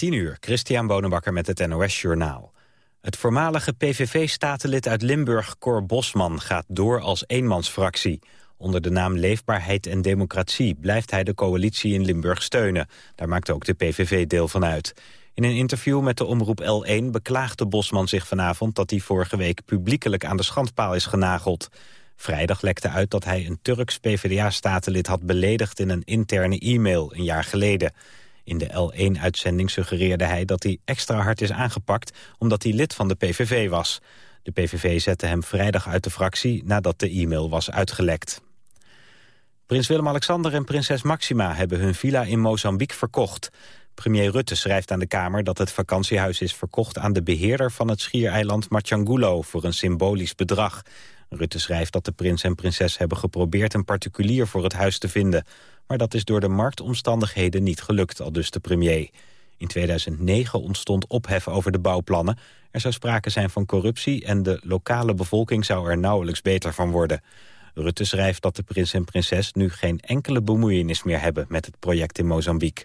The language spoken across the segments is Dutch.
10 uur, Christian Bonenbakker met het NOS Journaal. Het voormalige PVV-statenlid uit Limburg, Cor Bosman, gaat door als eenmansfractie. Onder de naam Leefbaarheid en Democratie blijft hij de coalitie in Limburg steunen. Daar maakt ook de PVV deel van uit. In een interview met de omroep L1 beklaagde Bosman zich vanavond... dat hij vorige week publiekelijk aan de schandpaal is genageld. Vrijdag lekte uit dat hij een Turks PvdA-statenlid had beledigd... in een interne e-mail een jaar geleden. In de L1-uitzending suggereerde hij dat hij extra hard is aangepakt... omdat hij lid van de PVV was. De PVV zette hem vrijdag uit de fractie nadat de e-mail was uitgelekt. Prins Willem-Alexander en prinses Maxima hebben hun villa in Mozambique verkocht. Premier Rutte schrijft aan de Kamer dat het vakantiehuis is verkocht aan de beheerder van het schiereiland Machangulo voor een symbolisch bedrag. Rutte schrijft dat de prins en prinses hebben geprobeerd een particulier voor het huis te vinden. Maar dat is door de marktomstandigheden niet gelukt, al dus de premier. In 2009 ontstond ophef over de bouwplannen. Er zou sprake zijn van corruptie en de lokale bevolking zou er nauwelijks beter van worden. Rutte schrijft dat de prins en prinses nu geen enkele bemoeienis meer hebben met het project in Mozambique.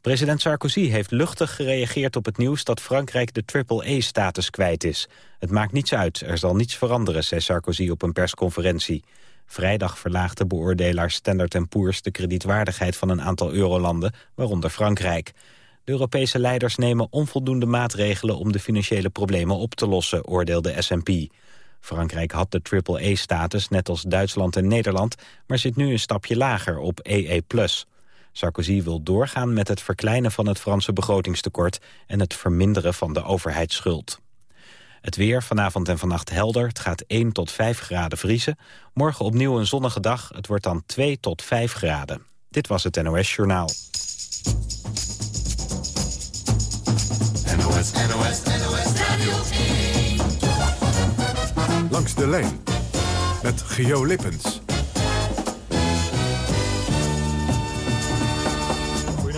President Sarkozy heeft luchtig gereageerd op het nieuws dat Frankrijk de triple-E-status kwijt is. Het maakt niets uit, er zal niets veranderen, zei Sarkozy op een persconferentie. Vrijdag verlaagde beoordelaar Standard Poor's de kredietwaardigheid van een aantal eurolanden, waaronder Frankrijk. De Europese leiders nemen onvoldoende maatregelen om de financiële problemen op te lossen, oordeelde S&P. Frankrijk had de triple-E-status, net als Duitsland en Nederland, maar zit nu een stapje lager op EE+. Sarkozy wil doorgaan met het verkleinen van het Franse begrotingstekort... en het verminderen van de overheidsschuld. Het weer vanavond en vannacht helder. Het gaat 1 tot 5 graden vriezen. Morgen opnieuw een zonnige dag. Het wordt dan 2 tot 5 graden. Dit was het NOS Journaal. NOS, NOS, NOS Radio 1. Langs de lijn met Geo Lippens.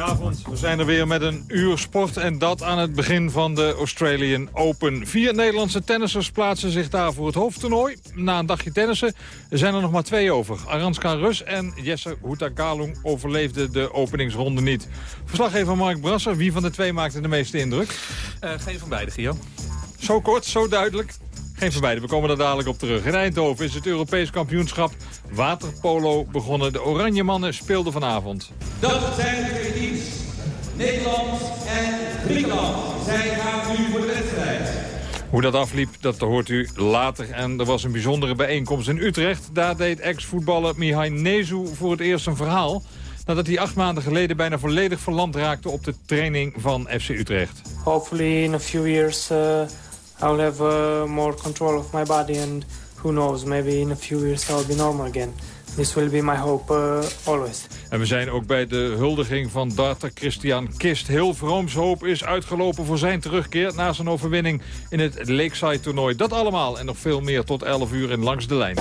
Goedenavond, we zijn er weer met een uur sport en dat aan het begin van de Australian Open. Vier Nederlandse tennissers plaatsen zich daar voor het hoofdtoernooi. Na een dagje tennissen zijn er nog maar twee over. Aranska Rus en Jesse Houtagalung overleefden de openingsronde niet. Verslaggever Mark Brasser, wie van de twee maakte de meeste indruk? Uh, geen van beide, Gio. Zo kort, zo duidelijk. Geen van beide, we komen er dadelijk op terug. In Eindhoven is het Europees kampioenschap waterpolo begonnen. De Oranje Mannen speelden vanavond. Dat zijn de twee teams. Nederland en Griekenland. Zij gaan nu voor de wedstrijd. Hoe dat afliep, dat hoort u later. En er was een bijzondere bijeenkomst in Utrecht. Daar deed ex-voetballer Mihai Nezu voor het eerst een verhaal... nadat hij acht maanden geleden bijna volledig verlamd raakte... op de training van FC Utrecht. Hopefully in a few years... Uh... I'll have uh, more control of my body and who knows, maybe in a few years I'll be normal again. This will be my hope uh, always. En we zijn ook bij de huldiging van darter Christian Kist. Heel Vrooms hoop is uitgelopen voor zijn terugkeer... na zijn overwinning in het Lakeside-toernooi. Dat allemaal en nog veel meer tot 11 uur in Langs de Lijn.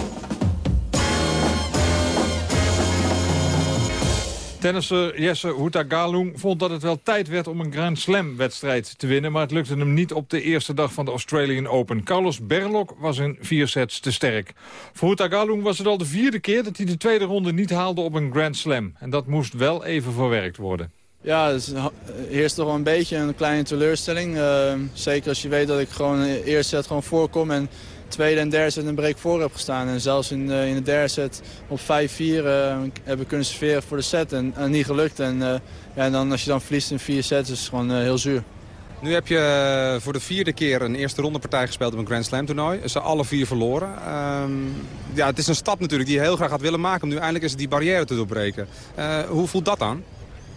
Tennisser Jesse Houtagalung vond dat het wel tijd werd om een Grand Slam-wedstrijd te winnen... maar het lukte hem niet op de eerste dag van de Australian Open. Carlos Berlok was in vier sets te sterk. Voor Houtagalung was het al de vierde keer dat hij de tweede ronde niet haalde op een Grand Slam. En dat moest wel even verwerkt worden. Ja, het heerst toch wel een beetje een kleine teleurstelling. Uh, zeker als je weet dat ik gewoon de eerste set gewoon voorkom... en tweede en derde set een break voor heb gestaan. En zelfs in, uh, in de derde set op 5-4 uh, hebben kunnen serveren voor de set. En, en niet gelukt. En, uh, ja, en dan, als je dan verliest in vier sets is het gewoon heel zuur. Nu heb je voor de vierde keer een eerste rondepartij gespeeld op een Grand Slam toernooi. Ze alle vier verloren. Um, ja, het is een stap natuurlijk die je heel graag had willen maken om nu eindelijk eens die barrière te doorbreken. hoe voelt dat dan?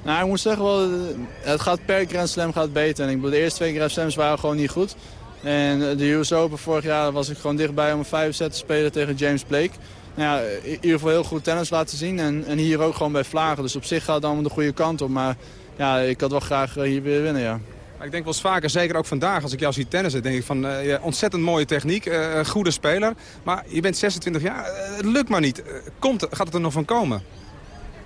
Nou, ik moet zeggen, wel, het gaat per Grand Slam gaat beter. En ik bedoel, de eerste twee Grand Slams waren gewoon niet goed. En de US Open vorig jaar was ik gewoon dichtbij om een vijf set te spelen tegen James Blake. Nou ja, in ieder geval heel goed tennis laten zien. En, en hier ook gewoon bij Vlagen. Dus op zich gaat het allemaal de goede kant op. Maar ja, ik had wel graag eh, hier weer winnen, ja. Ik denk wel eens vaker, zeker ook vandaag, als ik jou zie tennissen... denk ik van, uh, ontzettend mooie techniek, uh, goede speler. Maar je bent 26 jaar, het lukt maar niet. Komt, gaat het er nog van komen?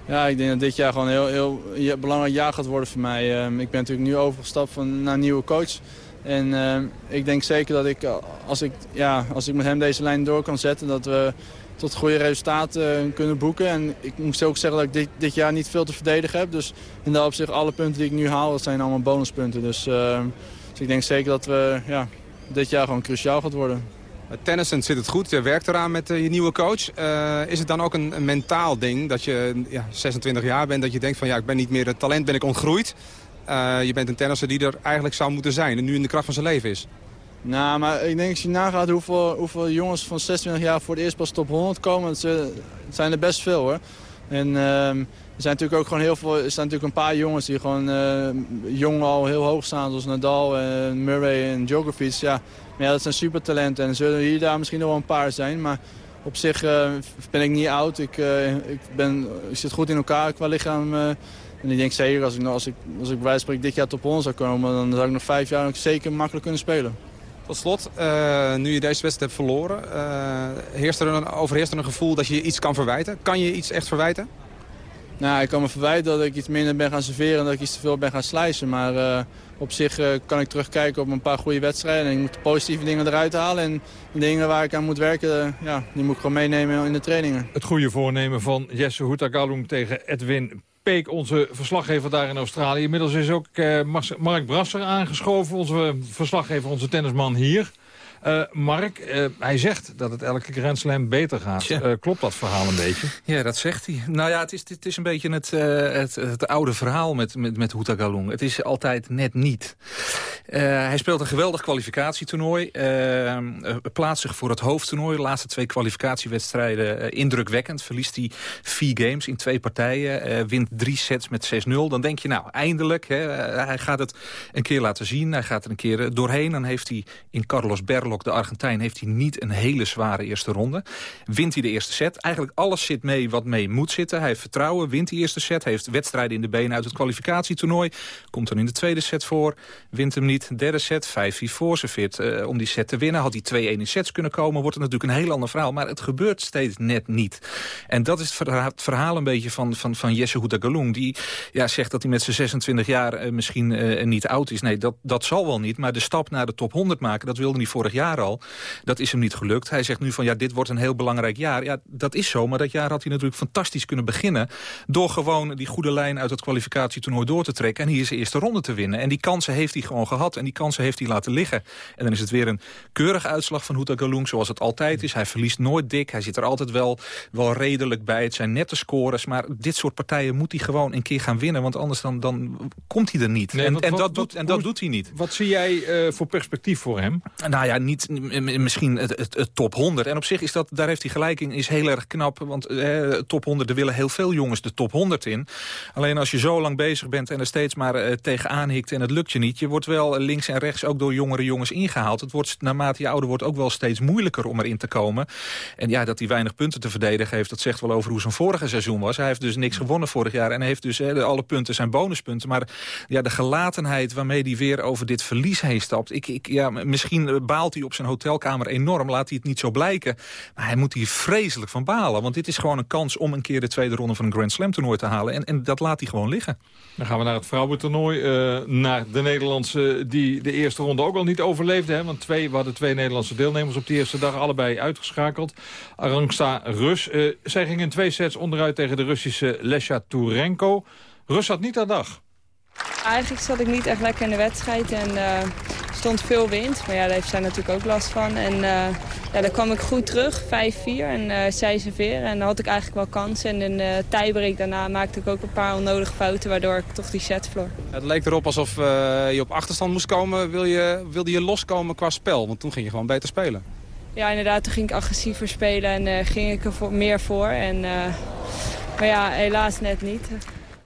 Ja, ik denk dat dit jaar gewoon een heel, heel belangrijk jaar gaat worden voor mij. Ehm, ik ben natuurlijk nu overgestapt van, naar een nieuwe coach. En uh, ik denk zeker dat ik, als ik, ja, als ik met hem deze lijn door kan zetten... dat we tot goede resultaten kunnen boeken. En ik moet ook zeggen dat ik dit, dit jaar niet veel te verdedigen heb. Dus in dat opzicht, alle punten die ik nu haal, dat zijn allemaal bonuspunten. Dus, dus ik denk zeker dat we ja, dit jaar gewoon cruciaal gaat worden. Tennissen zit het goed, je werkt eraan met je nieuwe coach. is het dan ook een, een, mentaal ding dat je ja, 26 jaar bent, dat je denkt van ja, ik ben niet meer het talent, ben ik ontgroeid. Je bent een tennisser die er eigenlijk zou moeten zijn en nu in de kracht van zijn leven is. Nou, maar ik denk als je nagaat hoeveel, hoeveel jongens van 26 jaar voor het eerst pas top 100 komen. Het zijn er best veel hoor. En uh, er zijn natuurlijk ook gewoon heel veel, er zijn natuurlijk een paar jongens die gewoon uh, jong al heel hoog staan. Zoals Nadal en Murray en Djokovic. Ja, maar ja, dat zijn supertalenten. En zullen hier daar misschien nog wel een paar zijn. Maar op zich uh, ben ik niet oud. Ik, uh, ik, ben, zit goed in elkaar qua lichaam. en ik denk zeker als ik, als ik, als ik bij wijze van dit jaar top 100 zou komen... dan zou ik nog vijf jaar zeker makkelijk kunnen spelen. Tot slot, nu je deze wedstrijd hebt verloren, heerst er een, overheerst er een gevoel dat je iets kan verwijten? Kan je iets echt verwijten? Nou, ik kan me verwijten dat ik iets minder ben gaan serveren en dat ik iets te veel ben gaan slijzen. Maar uh, op zich kan ik terugkijken op een paar goede wedstrijden. En ik moet de positieve dingen eruit halen. En de dingen waar ik aan moet werken, ja, die moet ik gewoon meenemen in de trainingen. Het goede voornemen van Jesse Houtagalung tegen Edwin Peek, onze verslaggever daar in Australië. Inmiddels is ook Mark Brasser aangeschoven, onze verslaggever, onze tennisman hier. Uh, Mark, uh, hij zegt dat het elke Grand Slam beter gaat. Uh, klopt dat verhaal een beetje? Ja, dat zegt hij. Nou ja, het is, het is een beetje het, het, het, oude verhaal met, met, met Huta Galung. Het is altijd net niet. hij speelt een geweldig kwalificatietoernooi. plaatst zich voor het hoofdtoernooi. De laatste twee kwalificatiewedstrijden indrukwekkend. Verliest hij vier games in twee partijen. wint drie sets met 6-0. Dan denk je, nou, eindelijk. Hè, hij gaat het een keer laten zien. Hij gaat er een keer doorheen. Dan heeft hij in Carlos Berlo de Argentijn, heeft hij niet een hele zware eerste ronde. Wint hij de eerste set. Eigenlijk alles zit mee wat mee moet zitten. Hij heeft vertrouwen, wint die eerste set. Heeft wedstrijden in de benen uit het kwalificatietoernooi. Komt dan in de tweede set voor. Wint hem niet. Derde set, 5-4 voor. Serveert uh, om die set te winnen. Had hij 2-1 in sets kunnen komen. Wordt het natuurlijk een heel ander verhaal. Maar het gebeurt steeds net niet. En dat is het verhaal een beetje van, van, van Jesse. Die ja, zegt dat hij met zijn 26 jaar uh, misschien uh, niet oud is. Nee, dat, dat zal wel niet. Maar de stap naar de top 100 maken, dat wilde hij vorig jaar jaar al. Dat is hem niet gelukt. Hij zegt nu van ja, dit wordt een heel belangrijk jaar. Ja, dat is zo, maar dat jaar had hij natuurlijk fantastisch kunnen beginnen... door gewoon die goede lijn uit het kwalificatietoernooi door te trekken... en hier zijn eerste ronde te winnen. En die kansen heeft hij gewoon gehad en die kansen heeft hij laten liggen. En dan is het weer een keurige uitslag van Huta Galung, zoals het altijd is. Hij verliest nooit dik, hij zit er altijd wel, wel redelijk bij. Het zijn nette scores, maar dit soort partijen moet hij gewoon een keer gaan winnen... want anders dan, dan komt hij er niet. en, en, dat, doet, en dat doet hij niet. Wat zie jij uh, voor perspectief voor hem? Nou ja, niet, misschien het, top 100. En op zich is dat, daar heeft hij gelijk in, is heel erg knap. Want eh, top 100, er willen heel veel jongens de top 100 in. Alleen als je zo lang bezig bent en er steeds maar uh, tegenaan hikt en het lukt je niet. Je wordt wel links en rechts ook door jongere jongens ingehaald. Het wordt naarmate je ouder wordt ook wel steeds moeilijker om erin te komen. En ja, dat hij weinig punten te verdedigen heeft, dat zegt wel over hoe zijn vorige seizoen was. Hij heeft dus niks gewonnen vorig jaar en heeft dus eh, alle punten zijn bonuspunten. Maar ja, de gelatenheid waarmee hij weer over dit verlies heen stapt. Ik, ik, ja, misschien baalt hij op zijn hotelkamer enorm. Laat hij het niet zo blijken. Maar hij moet hier vreselijk van balen. Want dit is gewoon een kans om een keer de tweede ronde van een Grand Slam toernooi te halen. En, en dat laat hij gewoon liggen. Dan gaan we naar het vrouwentoernooi. Uh, naar de Nederlandse die de eerste ronde ook al niet overleefden. Hè? Want twee, we hadden twee Nederlandse deelnemers op de eerste dag. Allebei uitgeschakeld. Arangsta Rus. Uh, zij gingen in twee sets onderuit tegen de Russische Lesja Turenko. Rus had niet aan dag. Eigenlijk zat ik niet echt lekker in de wedstrijd en uh, stond veel wind. Maar ja, daar heeft zij natuurlijk ook last van. En uh, ja, daar kwam ik goed terug, 5-4 en uh, zij serveren. En dan had ik eigenlijk wel kansen. En in de tiebreak daarna maakte ik ook een paar onnodige fouten... waardoor ik toch die set verloor. Het leek erop alsof je op achterstand moest komen. Wil je, wilde je loskomen qua spel? Want toen ging je gewoon beter spelen. Ja, inderdaad. Toen ging ik agressiever spelen en ging ik er voor, meer voor. En, maar ja, helaas net niet.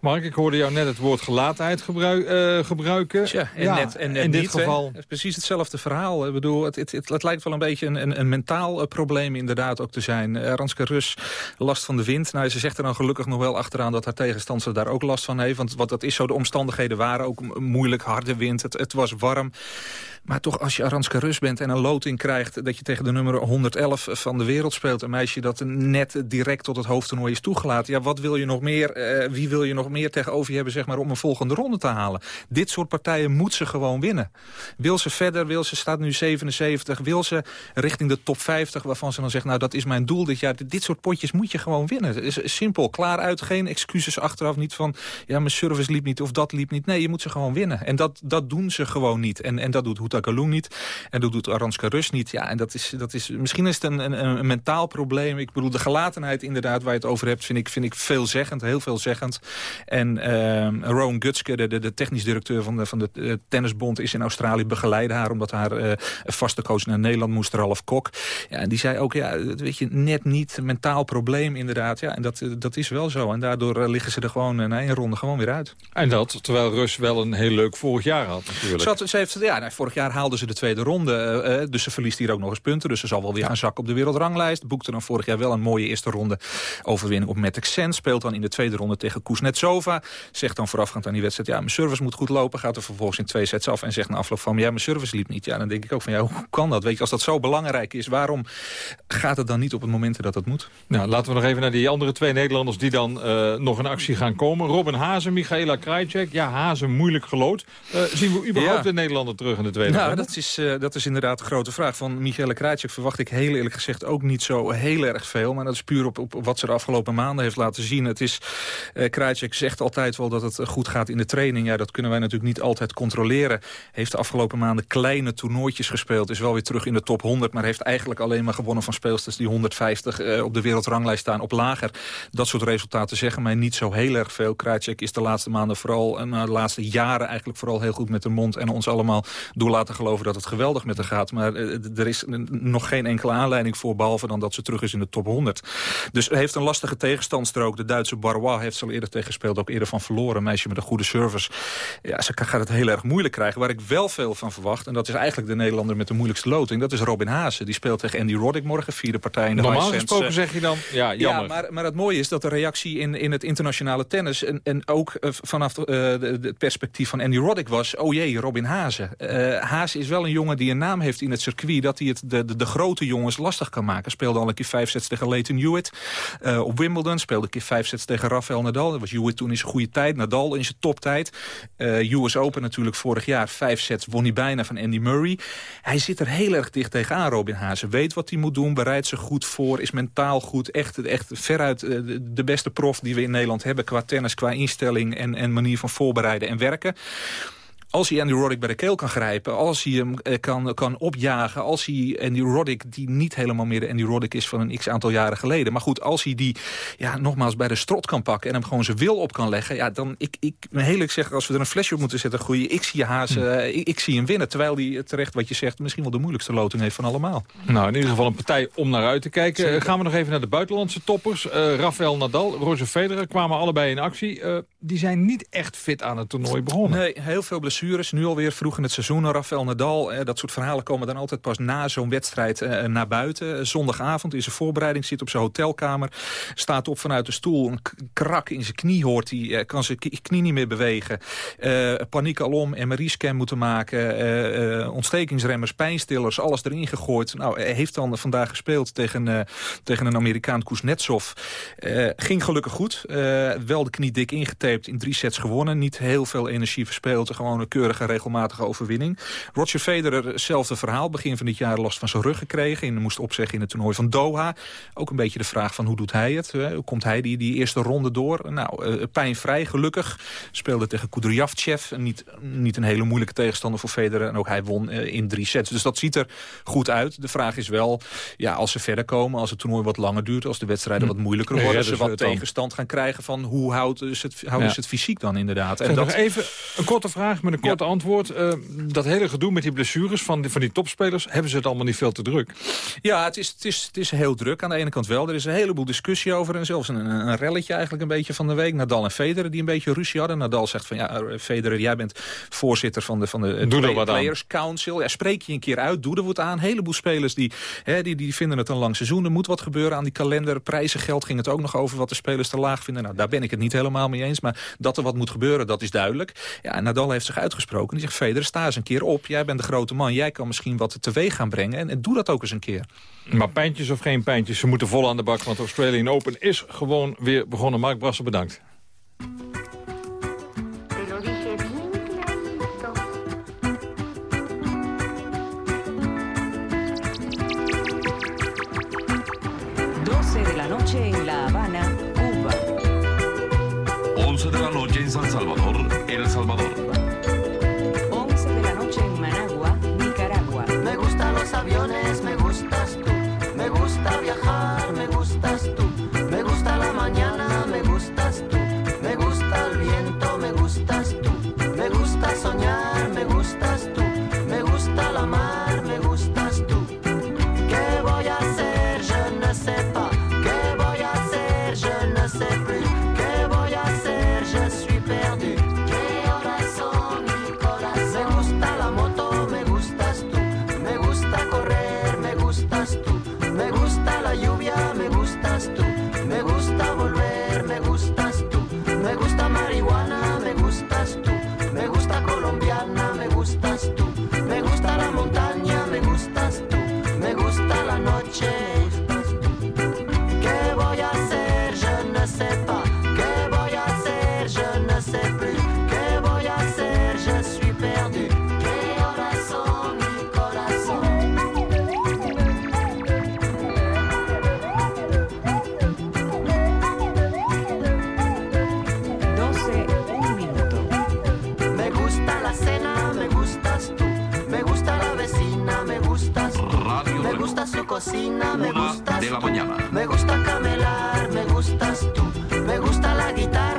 Mark, ik hoorde jou net het woord gelaatheid gebruik, uh, gebruiken. Tja, en net, en net in dit niet, geval... Is precies hetzelfde verhaal. Ik bedoel, het, het, het, het lijkt wel een beetje een, een, een mentaal uh, probleem inderdaad ook te zijn. Uh, Ranske Rus, last van de wind. Nou, ze zegt er dan gelukkig nog wel achteraan dat haar tegenstander daar ook last van heeft. Want wat dat is zo, de omstandigheden waren ook moeilijk, harde wind. Het, het was warm. Maar toch, als je Aranska Rus bent en een loting krijgt... dat je tegen de nummer 111 van de wereld speelt... een meisje dat net direct tot het hoofdtoernooi is toegelaten... ja, wat wil je nog meer? Uh, wie wil je nog meer tegenover je hebben zeg maar, om een volgende ronde te halen. Dit soort partijen moet ze gewoon winnen. Wil ze verder, wil ze staat nu 77, wil ze richting de top 50... waarvan ze dan zegt, nou dat is mijn doel dit jaar. Dit soort potjes moet je gewoon winnen. Het is simpel, klaar uit, geen excuses achteraf. Niet van, ja, mijn service liep niet of dat liep niet. Nee, je moet ze gewoon winnen. En dat, dat doen ze gewoon niet. En, en dat doet Houta Galung niet. En dat doet Aranska Rus niet. Ja, en dat is, dat is, misschien is het een, een, een mentaal probleem. Ik bedoel, de gelatenheid inderdaad waar je het over hebt... vind ik, vind ik veelzeggend, heel veelzeggend. En uh, Rowan Gutske, de, de, technisch directeur van de, van de uh, Tennisbond... is in Australië, begeleidde haar... omdat haar uh, vaste coach naar Nederland moest, Ralf Kok. Ja, en die zei ook, ja, weet je, net niet. Mentaal probleem inderdaad. Ja, en dat, dat is wel zo. En daardoor liggen ze er gewoon na één ronde gewoon weer uit. En dat, terwijl Rus wel een heel leuk vorig jaar had natuurlijk. Zat, ze heeft, ja, nou, vorig jaar haalden ze de tweede ronde. Uh, dus ze verliest hier ook nog eens punten. Dus ze zal wel weer gaan zakken op de wereldranglijst. Boekte dan vorig jaar wel een mooie eerste ronde overwinning op Matic Sen. Speelt dan in de tweede ronde tegen Kuznetsova. Zegt dan voorafgaand aan die wedstrijd, ja, mijn service moet goed lopen. Gaat er vervolgens in twee sets af en zegt na afloop van, ja, mijn service liep niet. Ja, dan denk ik ook van, ja, hoe kan dat? Weet je, als dat zo belangrijk is, waarom gaat het dan niet op het moment dat het moet? Nou, laten we nog even naar die andere twee Nederlanders die dan uh, nog in actie gaan komen. Robin Hazen, Michaela Krajcek. Ja, Hazen moeilijk gelood. Uh, zien we überhaupt ja. de Nederlander terug in de tweede Nou, dat is, uh, dat is inderdaad de grote vraag. Van Michaela Krajcek verwacht ik heel eerlijk gezegd ook niet zo heel erg veel. Maar dat is puur op, op wat ze de afgelopen maanden heeft laten zien. Het is, uh, Krajcek zegt altijd wel dat het goed gaat in de training. Ja, dat kunnen wij natuurlijk niet altijd controleren. Heeft de afgelopen maanden kleine toernooitjes gespeeld. Is wel weer terug in de top 100. Maar heeft eigenlijk alleen maar gewonnen van speelsters die 150 uh, op de wereldranglijst staan. Op lager. Dat soort resultaten zeggen mij niet zo heel erg veel. Krajcek is de laatste maanden vooral, en de laatste jaren eigenlijk vooral heel goed met de mond. En ons allemaal door laten geloven dat het geweldig met haar gaat. Maar uh, er is nog geen enkele aanleiding voor. Behalve dan dat ze terug is in de top 100. Dus heeft een lastige tegenstandster ook. De Duitse Barois heeft ze al eerder tegen gespeeld. Ook eerder van verloren. Een meisje met een goede service. Ja, ze gaat het heel erg moeilijk krijgen. Waar ik wel veel van verwacht. En dat is eigenlijk de Nederlander met de moeilijkste loting. Dat is Robin Haase. Die speelt tegen Andy Roddick morgen. Vierde partij in de Normaal gesproken zeg je dan, ja, jammer. Ja, maar, maar het mooie is dat de reactie in, in het internationale tennis... en, en ook uh, vanaf uh, het perspectief van Andy Roddick was... oh jee, Robin Haase. Uh, Haase is wel een jongen die een naam heeft in het circuit... dat hij het de, de, de grote jongens lastig kan maken. Speelde al een keer vijf sets tegen Leighton Hewitt. Uh, op Wimbledon speelde een keer vijf sets tegen Rafael Nadal. Dat was Hewitt toen in zijn goede tijd. Nadal in zijn toptijd. Uh, US Open natuurlijk vorig jaar. Vijf sets won hij bijna van Andy Murray. Hij zit er heel erg dicht tegenaan, Robin Haase. Weet wat hij moet doen, bereidt zich goed voor. Is mentaal goed. Echt, echt veruit uh, de beste prof die we in Nederland hebben. Qua tennis, qua instelling en, en manier van voorbereiden en werken als hij Andy Roddick bij de keel kan grijpen... als hij hem eh, kan, kan opjagen... als hij Andy Roddick, die niet helemaal meer de Andy Roddick is... van een x-aantal jaren geleden... maar goed, als hij die ja, nogmaals bij de strot kan pakken... en hem gewoon zijn wil op kan leggen... ja, dan, ik, ik heel zeg, als we er een flesje op moeten zetten... goeie, ik zie Haas, uh, ik, ik, zie hem winnen... terwijl hij terecht, wat je zegt, misschien wel de moeilijkste loting heeft van allemaal. Nou, in ieder geval een partij om naar uit te kijken. Zeker. Gaan we nog even naar de buitenlandse toppers. Uh, Rafael Nadal, Roger Federer kwamen allebei in actie. Uh, die zijn niet echt fit aan het toernooi begonnen. Nee, heel veel blessures. Nu alweer vroeg in het seizoen. Rafael Nadal, eh, dat soort verhalen komen dan altijd pas na zo'n wedstrijd eh, naar buiten. Zondagavond in zijn voorbereiding, zit op zijn hotelkamer. Staat op vanuit de stoel, een krak in zijn knie hoort hij. Eh, kan zijn knie niet meer bewegen. Uh, paniek alom, MRI-scan moeten maken. Ontstekingsremmers, pijnstillers, alles erin gegooid. Nou, heeft dan vandaag gespeeld tegen, tegen een Amerikaan Kuznetsov. ging gelukkig goed. wel de knie dik ingetaped, in drie sets gewonnen. Niet heel veel energie verspeeld. Gewoon een keurige, regelmatige overwinning. Roger Federer, hetzelfde verhaal. Begin van dit jaar last van zijn rug gekregen. En moest opzeggen in het toernooi van Doha. Ook een beetje de vraag van hoe doet hij het? Hoe komt hij die, die eerste ronde door? Nou, pijnvrij, gelukkig. Speelde tegen Kudryavtsev. Niet, niet een hele moeilijke tegenstander voor Federer. En ook hij won in drie sets. Dus dat ziet er goed uit. De vraag is wel, ja, als ze verder komen... als het toernooi wat langer duurt, als de wedstrijden wat moeilijker worden... Ja, dus ze wat tegenstand gaan krijgen van hoe houdt dus het, houdt ja. dus het fysiek dan inderdaad. En dat... nog even een korte vraag met een korte ja. antwoord. Uh, dat hele gedoe met die blessures van die, van die topspelers... hebben ze het allemaal niet veel te druk? Ja, het is, het, is, het is heel druk. Aan de ene kant wel. Er is een heleboel discussie over. En zelfs een, een relletje eigenlijk een beetje van de week. Nadal en Federer die een beetje ruzie hadden. Nadal zegt van ja, Federer, jij bent voorzitter van de, van de play, Players Council. Ja, spreek je een keer uit, doe er wat aan. Een heleboel spelers die, hè, die, die vinden het een lang seizoen. Er moet wat gebeuren aan die kalender. Prijzengeld ging het ook nog over wat de spelers te laag vinden. Nou, daar ben ik het niet helemaal mee eens. Maar dat er wat moet gebeuren, dat is duidelijk. Ja, Nadal heeft zich uitgesproken. Die zegt, Federer, sta eens een keer op. Jij bent de grote man. Jij kan misschien wat teweeg gaan brengen. En, en doe dat ook eens een keer. Maar pijntjes of geen pijntjes, ze moeten vol aan de bak. Want Australian Open is gewoon weer begonnen. Mark Brassen, bedankt. dije bien clarito. 12 de la noche en La Habana, Cuba. 11 de la noche en San Salvador, El Salvador. Cocina, me gustas de la tú. mañana. Me gusta camelar, me gustas tú. Me gusta la guitarra,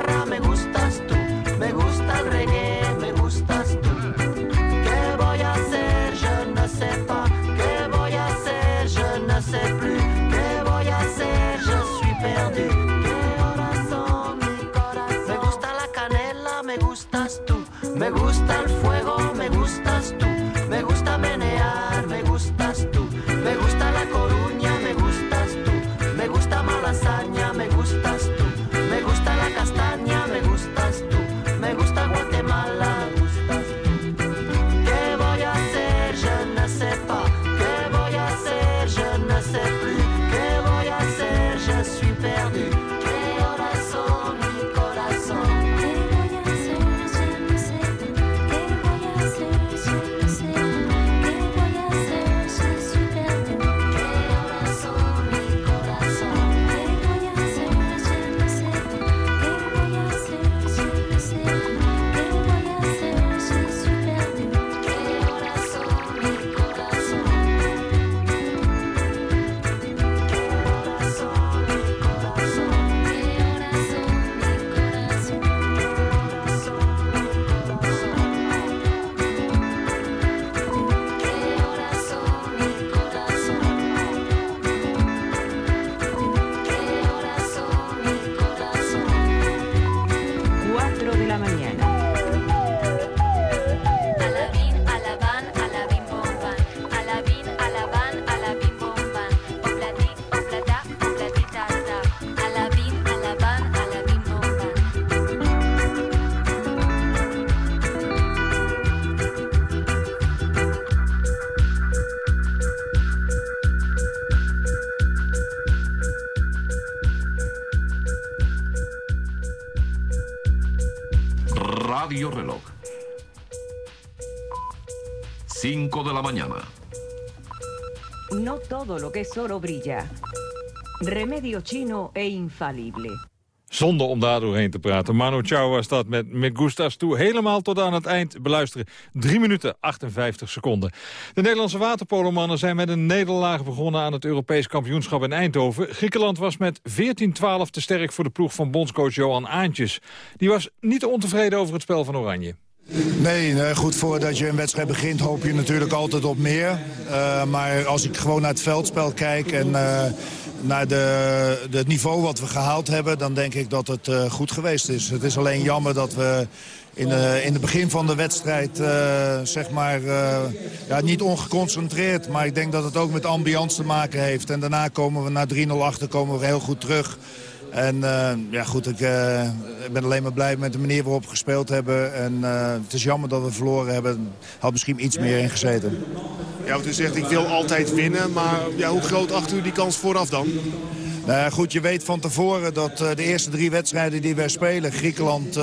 todo. Remedio chino e infalible. Zonder om daar doorheen te praten. Manu Chao was dat met Me Gustas toe. Helemaal tot aan het eind beluisteren. 3 minuten 58 seconden. De Nederlandse waterpolomannen zijn met een nederlaag begonnen... aan het Europees kampioenschap in Eindhoven. Griekenland was met 14-12 te sterk voor de ploeg van bondscoach Johan Aantjes. Die was niet ontevreden over het spel van Oranje. Nee, nee, goed, voordat je een wedstrijd begint hoop je natuurlijk altijd op meer. Uh, maar als ik gewoon naar het veldspel kijk en uh, naar de, het niveau wat we gehaald hebben... dan denk ik dat het uh, goed geweest is. Het is alleen jammer dat we in, in het begin van de wedstrijd zeg maar, ja, niet ongeconcentreerd... maar ik denk dat het ook met ambiance te maken heeft. En daarna komen we naar 3-0 achter komen we heel goed terug... En uh, ja, goed, ik, uh, ik, ben alleen maar blij met de manier waarop we gespeeld hebben. En uh, het is jammer dat we verloren hebben. Had misschien iets meer in gezeten. Ja, want u zegt ik wil altijd winnen. Maar ja, hoe groot acht u die kans vooraf dan? Nou goed, je weet van tevoren dat de eerste drie wedstrijden die wij spelen... Griekenland,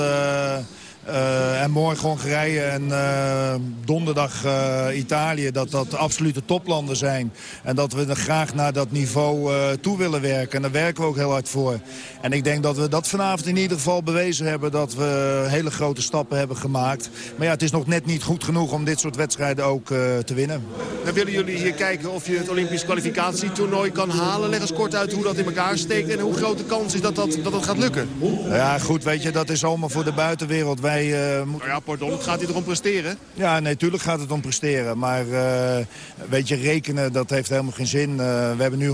Eh, en morgen Hongarije en eh, donderdag eh, Italië, dat dat absolute toplanden zijn. En dat we er graag naar dat niveau toe willen werken. En daar werken we ook heel hard voor. En ik denk dat we dat vanavond in ieder geval bewezen hebben... dat we hele grote stappen hebben gemaakt. Maar ja, het is nog net niet goed genoeg om dit soort wedstrijden ook te winnen. Dan willen jullie hier kijken of je het Olympisch kwalificatietoernooi kan halen. Leg eens kort uit hoe dat in elkaar steekt en hoe groot de kans is dat dat, dat, dat gaat lukken. Ja, goed, weet je, dat is allemaal voor de buitenwereld. Wij eh. Nou ja, pardon, het gaat hier toch om presteren? Ja, nee, tuurlijk gaat het om presteren. Maar eh, weet je, rekenen, dat heeft helemaal geen zin. Eh, we hebben nu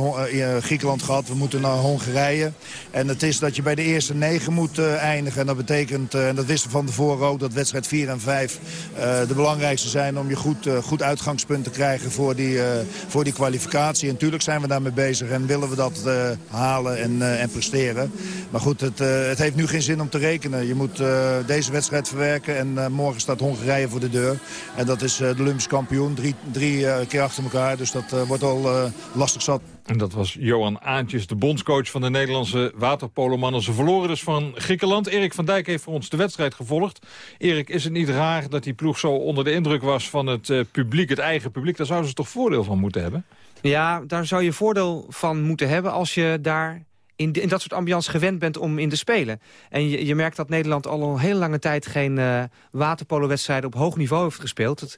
Griekenland gehad, we moeten naar Hongarije. En het is dat je bij de eerste negen moet eindigen. En dat betekent, en dat wisten we van tevoren ook, dat wedstrijd 4 en 5 eh, de belangrijkste zijn... om je goed, goed uitgangspunt te krijgen voor die, voor die kwalificatie. En natuurlijk zijn we daarmee bezig en willen we dat halen en, en presteren. Maar goed, het, het heeft nu geen zin om te rekenen. Je moet deze wedstrijd verwerken en eh, morgen staat Hongarije voor de deur. En dat is eh, de Olympisch kampioen, drie, drie eh, keer achter elkaar. Dus dat wordt al eh, lastig zat. En dat was Johan Aantjes, de bondscoach van de Nederlandse waterpolomannen. Ze verloren dus van Griekenland. Erik van Dijk heeft voor ons de wedstrijd gevolgd. Erik, is het niet raar dat die ploeg zo onder de indruk was van het eh, publiek, het eigen publiek? Daar zouden ze toch voordeel van moeten hebben? Ja, daar zou je voordeel van moeten hebben als je daar in, dat soort ambiance gewend bent om in te spelen. En je, je merkt dat Nederland al een hele lange tijd geen uh, waterpolo-wedstrijden op hoog niveau heeft gespeeld.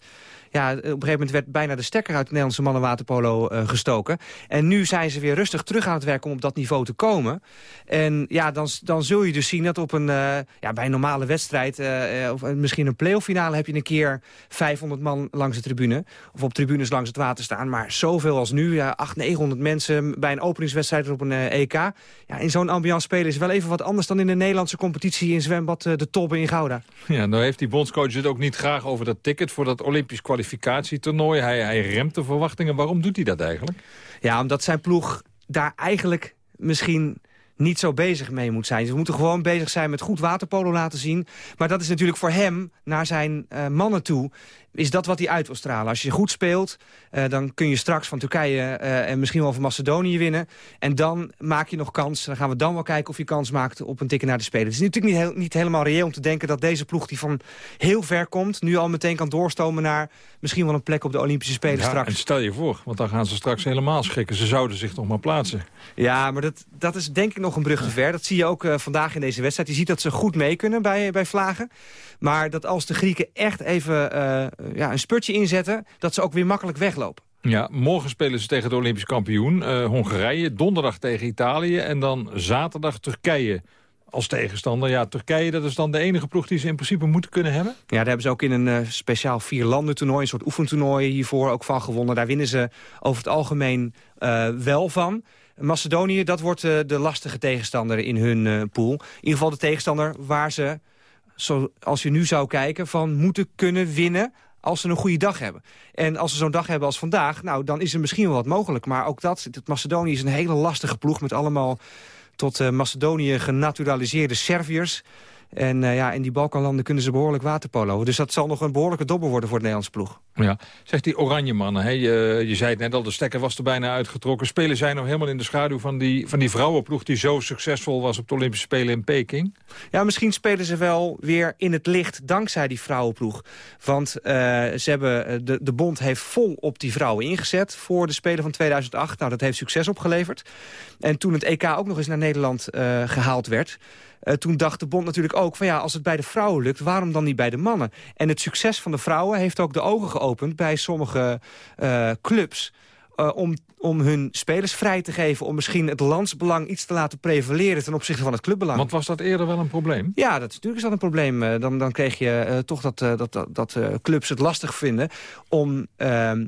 Ja, op een gegeven moment werd bijna de stekker uit het Nederlandse mannenwaterpolo uh, gestoken. En nu zijn ze weer rustig terug aan het werken om op dat niveau te komen. En ja, dan, dan zul je dus zien dat op een, uh, ja, bij een normale wedstrijd... Uh, of misschien een playoff finale heb je een keer 500 man langs de tribune. Of op tribunes langs het water staan. Maar zoveel als nu, ja, 800, 900 mensen bij een openingswedstrijd op een EK. Ja, in zo'n ambiance spelen is wel even wat anders dan in de Nederlandse competitie in zwembad De Tobbe in Gouda. Ja, nou heeft die bondscoach het ook niet graag over dat ticket voor dat Olympisch kwalificatietoernooi. Hij, hij remt de verwachtingen. Waarom doet hij dat eigenlijk? Ja, omdat zijn ploeg daar eigenlijk misschien niet zo bezig mee moet zijn. Ze moeten gewoon bezig zijn met goed waterpolo laten zien. Maar dat is natuurlijk voor hem, naar zijn uh, mannen toe... is dat wat hij uit wil stralen. Als je goed speelt, uh, dan kun je straks van Turkije uh, en misschien wel van Macedonië winnen. En dan maak je nog kans. Dan gaan we dan wel kijken of je kans maakt op een tikken naar de Spelen. Het is natuurlijk niet, heel, niet helemaal reëel om te denken dat deze ploeg die van heel ver komt... nu al meteen kan doorstomen naar misschien wel een plek op de Olympische Spelen ja, straks. En stel je voor, want dan gaan ze straks helemaal schikken. Ze zouden zich nog maar plaatsen. Ja, maar dat, dat is denk ik nog een brug te ver. Dat zie je ook uh, vandaag in deze wedstrijd. Je ziet dat ze goed mee kunnen bij, bij Vlagen. Maar dat als de Grieken echt even ja, een spurtje inzetten... dat ze ook weer makkelijk weglopen. Ja, morgen spelen ze tegen de Olympisch kampioen uh, Hongarije. Donderdag tegen Italië. En dan zaterdag Turkije als tegenstander. Ja, Turkije, dat is dan de enige ploeg die ze in principe moeten kunnen hebben? Ja, daar hebben ze ook in een uh, speciaal vier toernooi, een soort oefentoernooi hiervoor ook van gewonnen. Daar winnen ze over het algemeen uh, wel van. Macedonië, dat wordt uh, de lastige tegenstander in hun pool. In ieder geval de tegenstander waar ze, zoals je nu zou kijken, van moeten kunnen winnen als ze een goede dag hebben. En als ze zo'n dag hebben als vandaag, nou, dan is er misschien wel wat mogelijk. Maar ook dat, Macedonië is een hele lastige ploeg met allemaal tot uh, Macedonië genaturaliseerde Serviërs. En uh, ja, in die Balkanlanden kunnen ze behoorlijk waterpolo. Dus dat zal nog een behoorlijke dobber worden voor de Nederlandse ploeg. Ja, zegt die oranje mannen. Hè? Je, je zei het net al, de stekker was er bijna uitgetrokken. Spelen zij nou helemaal in de schaduw van die, van die vrouwenploeg... die zo succesvol was op de Olympische Spelen in Peking? Ja, misschien spelen ze wel weer in het licht dankzij die vrouwenploeg. Want uh, ze hebben, de, de bond heeft vol op die vrouwen ingezet... voor de Spelen van 2008. Nou, dat heeft succes opgeleverd. En toen het EK ook nog eens naar Nederland uh, gehaald werd... Uh, toen dacht de bond natuurlijk ook van ja, als het bij de vrouwen lukt, waarom dan niet bij de mannen? En het succes van de vrouwen heeft ook de ogen geopend bij sommige uh, clubs. Uh, om, om hun spelers vrij te geven... om misschien het landsbelang iets te laten prevaleren... ten opzichte van het clubbelang. Want was dat eerder wel een probleem? Ja, dat, natuurlijk is dat een probleem. Uh, dan, dan kreeg je uh, toch dat, dat, dat, dat clubs het lastig vinden... om ehm,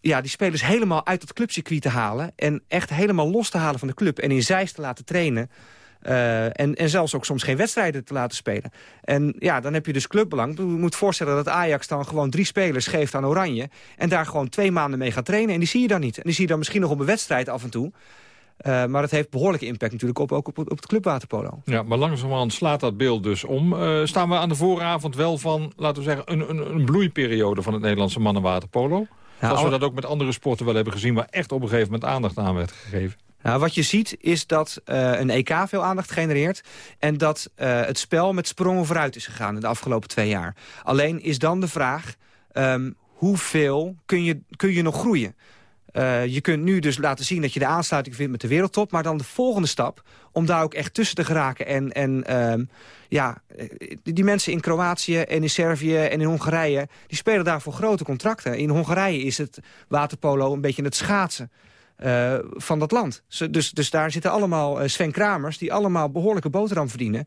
ja, die spelers helemaal uit het clubcircuit te halen... en echt helemaal los te halen van de club... en in zijs te laten trainen... Uh, en, en zelfs ook soms geen wedstrijden te laten spelen. En ja, dan heb je dus clubbelang. Je moet voorstellen dat Ajax dan gewoon drie spelers geeft aan Oranje... en daar gewoon twee maanden mee gaat trainen. En die zie je dan niet. En die zie je dan misschien nog op een wedstrijd af en toe. Uh, maar dat heeft behoorlijke impact natuurlijk op, ook op, op het clubwaterpolo. Ja, maar langzamerhand slaat dat beeld dus om. Uh, staan we aan de vooravond wel van, laten we zeggen... een, een, een bloeiperiode van het Nederlandse mannenwaterpolo? Ja, Zoals we dat ook met andere sporten wel hebben gezien... waar echt op een gegeven moment aandacht aan werd gegeven. Nou, wat je ziet is dat uh, een EK veel aandacht genereert... en dat uh, het spel met sprongen vooruit is gegaan in de afgelopen twee jaar. Alleen is dan de vraag, um, hoeveel kun je, kun je nog groeien? Uh, je kunt nu dus laten zien dat je de aansluiting vindt met de wereldtop... maar dan de volgende stap, om daar ook echt tussen te geraken. En, en um, ja, die mensen in Kroatië en in Servië en in Hongarije... die spelen daarvoor grote contracten. In Hongarije is het waterpolo een beetje het schaatsen. Uh, van dat land. Dus, dus daar zitten allemaal uh, Sven Kramers... die allemaal behoorlijke boterham verdienen.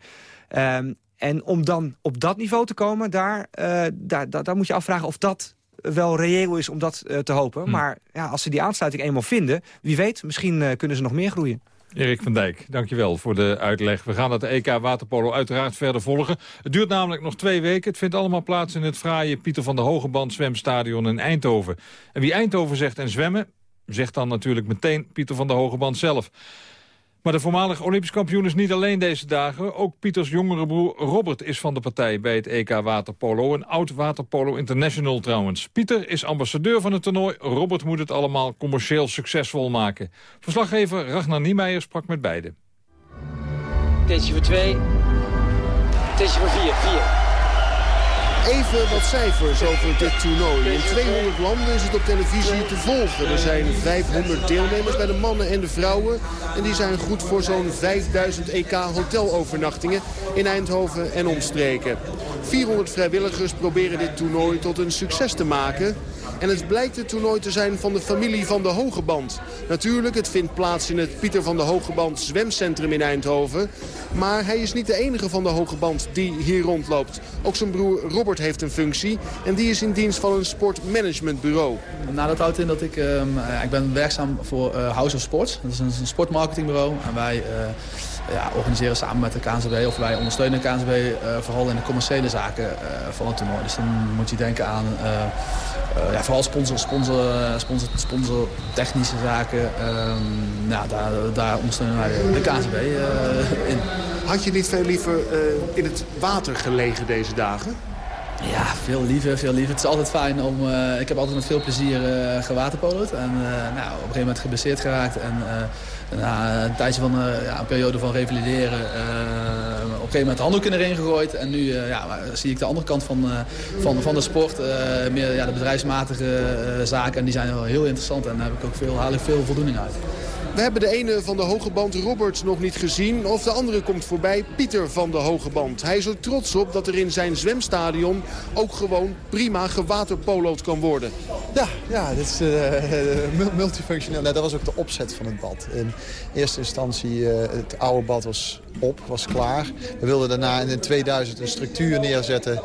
Um, en om dan op dat niveau te komen... Daar, daar, daar, daar moet je afvragen of dat wel reëel is om dat te hopen. Hm. Maar ja, als ze die aansluiting eenmaal vinden... wie weet, misschien kunnen ze nog meer groeien. Erik van Dijk, dankjewel voor de uitleg. We gaan het EK Waterpolo uiteraard verder volgen. Het duurt namelijk nog twee weken. Het vindt allemaal plaats in het fraaie Pieter van der Hogeband zwemstadion in Eindhoven. En wie Eindhoven zegt en zwemmen, zegt dan natuurlijk meteen Pieter van der Hogeband zelf. Maar de voormalig Olympisch kampioen is niet alleen deze dagen. Ook Pieters jongere broer Robert is van de partij bij het EK Waterpolo. Een oud Waterpolo International trouwens. Pieter is ambassadeur van het toernooi. Robert moet het allemaal commercieel succesvol maken. Verslaggever Ragnar Niemeyer sprak met beiden. Testje voor twee. Testje voor vier. Vier. Even wat cijfers over dit toernooi. In 200 landen is het op televisie te volgen. Er zijn 500 deelnemers bij de mannen en de vrouwen. En die zijn goed voor zo'n 5000 EK hotelovernachtingen in Eindhoven en omstreken. 400 vrijwilligers proberen dit toernooi tot een succes te maken. En het blijkt het toernooi te zijn van de familie van de Hogeband. Natuurlijk, het vindt plaats in het Pieter van de Hogeband zwemcentrum in Eindhoven. Maar hij is niet de enige van de Hogeband die hier rondloopt. Ook zijn broer Robert heeft een functie en die is in dienst van een sportmanagementbureau. Nou, dat houdt in dat ik, uh, ik ben werkzaam voor uh, House of Sports. Dat is een, een sportmarketingbureau. En wij... Uh, ja, organiseren samen met de KNZB of wij ondersteunen de KNZB vooral in de commerciële zaken van het toernooi. Dus dan moet je denken aan ja, vooral sponsor, sponsor, sponsor, sponsor technische zaken. Nou, daar, daar ondersteunen wij de KNZB in. Had je niet veel liever in het water gelegen deze dagen? Ja, veel liever, veel liever. Het is altijd fijn om... Uh, ik heb altijd met veel plezier uh. En uh, nou, op een gegeven moment geblesseerd geraakt. En na een tijdje van ja, een periode van revalideren... op een gegeven moment de handdoek erin gegooid. En nu ja, zie ik de andere kant van, van, van de sport. meer ja, de bedrijfsmatige zaken. En die zijn wel heel interessant. En daar heb ik ook veel, haal ik veel voldoening uit. We hebben de ene van de Hogeband Roberts nog niet gezien. Of de andere komt voorbij, Pieter van de Hogeband. Hij is er trots op dat er in zijn zwemstadion ook gewoon prima gewaterpolood kan worden. Ja, ja dit is uh, multifunctioneel. Nee, dat was ook de opzet van het bad. In eerste instantie, uh, het oude bad was op, was klaar. We wilden daarna in 2000 een structuur neerzetten.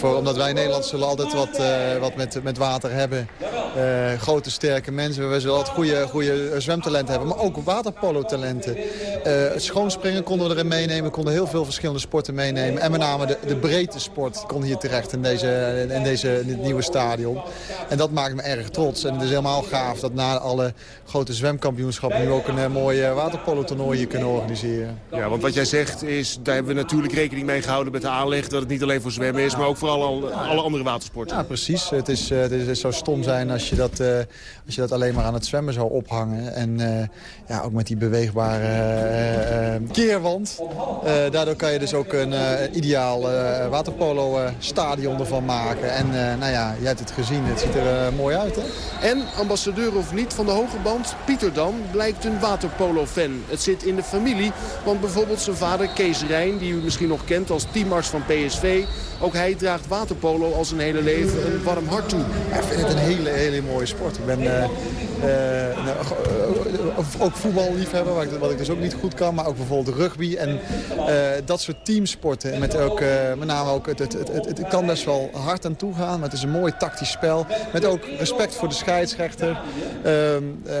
Voor, omdat wij in Nederland zullen altijd wat, uh, wat met, met water hebben. Uh, grote, sterke mensen. We zullen altijd goede, goede zwemtalenten hebben. Maar ook waterpolo-talenten. Het schoonspringen konden we erin meenemen. konden heel veel verschillende sporten meenemen. En met name de, de breedte sport kon hier terecht in, deze, deze, dit nieuwe stadion. En dat maakt me erg trots. En het is helemaal gaaf dat na alle grote zwemkampioenschappen... nu ook een mooi waterpolo-toernooi hier kunnen organiseren. Ja, want wat jij zegt is, daar hebben we natuurlijk rekening mee gehouden met de aanleg. Dat het niet alleen voor zwemmen is, maar ook voor alle, alle andere watersporten. Ja, precies. Het is, het is, het zou stom zijn als je, dat, uh, als je dat alleen maar aan het zwemmen zou ophangen. En uh, ja, ook met die beweegbare uh, keerwand. daardoor kan je dus ook een ideaal waterpolo-stadion ervan maken. En nou ja, jij hebt het gezien. Het ziet er mooi uit, hè? En, ambassadeur of niet van de hoge band, Pieter dan, blijkt een waterpolo-fan. Het zit in de familie, want bijvoorbeeld zijn vader Kees Rijn... die u misschien nog kent als teamarts van PSV... ook hij waterpolo al zijn hele leven een warm hart toe. Ik vind het een hele, hele mooie sport. Ik ben uh, uh, ook voetballiefhebber, wat ik, wat ik dus ook niet goed kan. Maar ook bijvoorbeeld rugby en dat soort teamsporten. Met, ook, met name ook, het, het, het, het, kan best wel hard aan toe gaan. Maar het is een mooi tactisch spel. Met ook respect voor de scheidsrechter.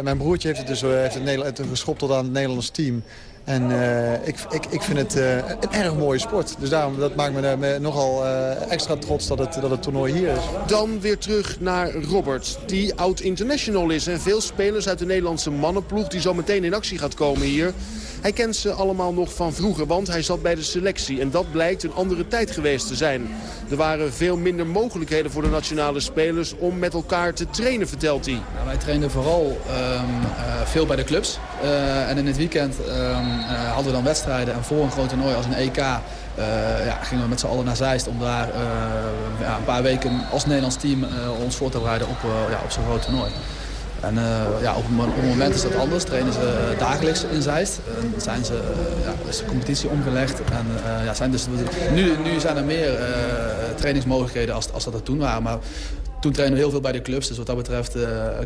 mijn broertje heeft het dus heeft het, het geschopt tot aan het Nederlands team. En uh, ik, ik, ik vind het uh, een erg mooie sport. Dus daarom dat maakt me, nogal uh, extra trots dat het, dat het toernooi hier is. Dan weer terug naar Robert, die oud-international is. En veel spelers uit de Nederlandse mannenploeg die zo meteen in actie gaat komen hier. Hij kent ze allemaal nog van vroeger, want hij zat bij de selectie. En dat blijkt een andere tijd geweest te zijn. Er waren veel minder mogelijkheden voor de nationale spelers om met elkaar te trainen, vertelt hij. Nou, wij trainen vooral um, uh, veel bij de clubs. Eh, en in het weekend ehm, eh, hadden we dan wedstrijden. En voor een groot toernooi als een EK eh, ja, gingen we met z'n allen naar Zeist... om daar eh, ja, een paar weken als Nederlands team eh, ons voor te bereiden op, eh, ja, op zo'n groot toernooi. En eh, ja, op, het moment is dat anders. Trainen ze eh, dagelijks in Zeist. En zijn ze, eh, ja, is de competitie omgelegd. En ja, zijn dus, nu, nu zijn er meer trainingsmogelijkheden als, als dat er toen waren. Maar toen trainen we heel veel bij de clubs. Dus wat dat betreft,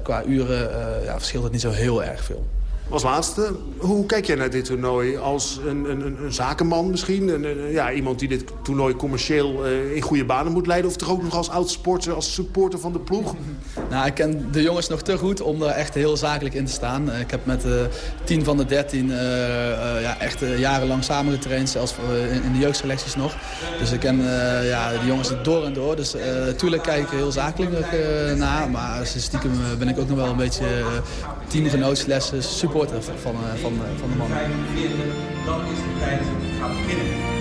qua uren, ja, verschilt het niet zo heel erg veel. Als laatste, hoe kijk jij naar dit toernooi als een, een, een- zakenman misschien? Een, ja, iemand die dit toernooi commercieel eh, in goede banen moet leiden... of toch ook nog als oud-sporter, als supporter van de ploeg? Nou, ik ken de jongens nog te goed om er echt heel zakelijk in te staan. Eh, Ik heb met eh 10 van de 13 eh, eh, ja, echt jarenlang samengetraind, zelfs in, de jeugdselecties nog. Dus ik ken ja, de jongens door en door. Dus natuurlijk kijk ik heel zakelijk naar, maar stiekem ben ik ook nog wel een beetje teamgenoot slash supporter van, eh, van, eh, van de mannen. Dan is de tijd gaan beginnen.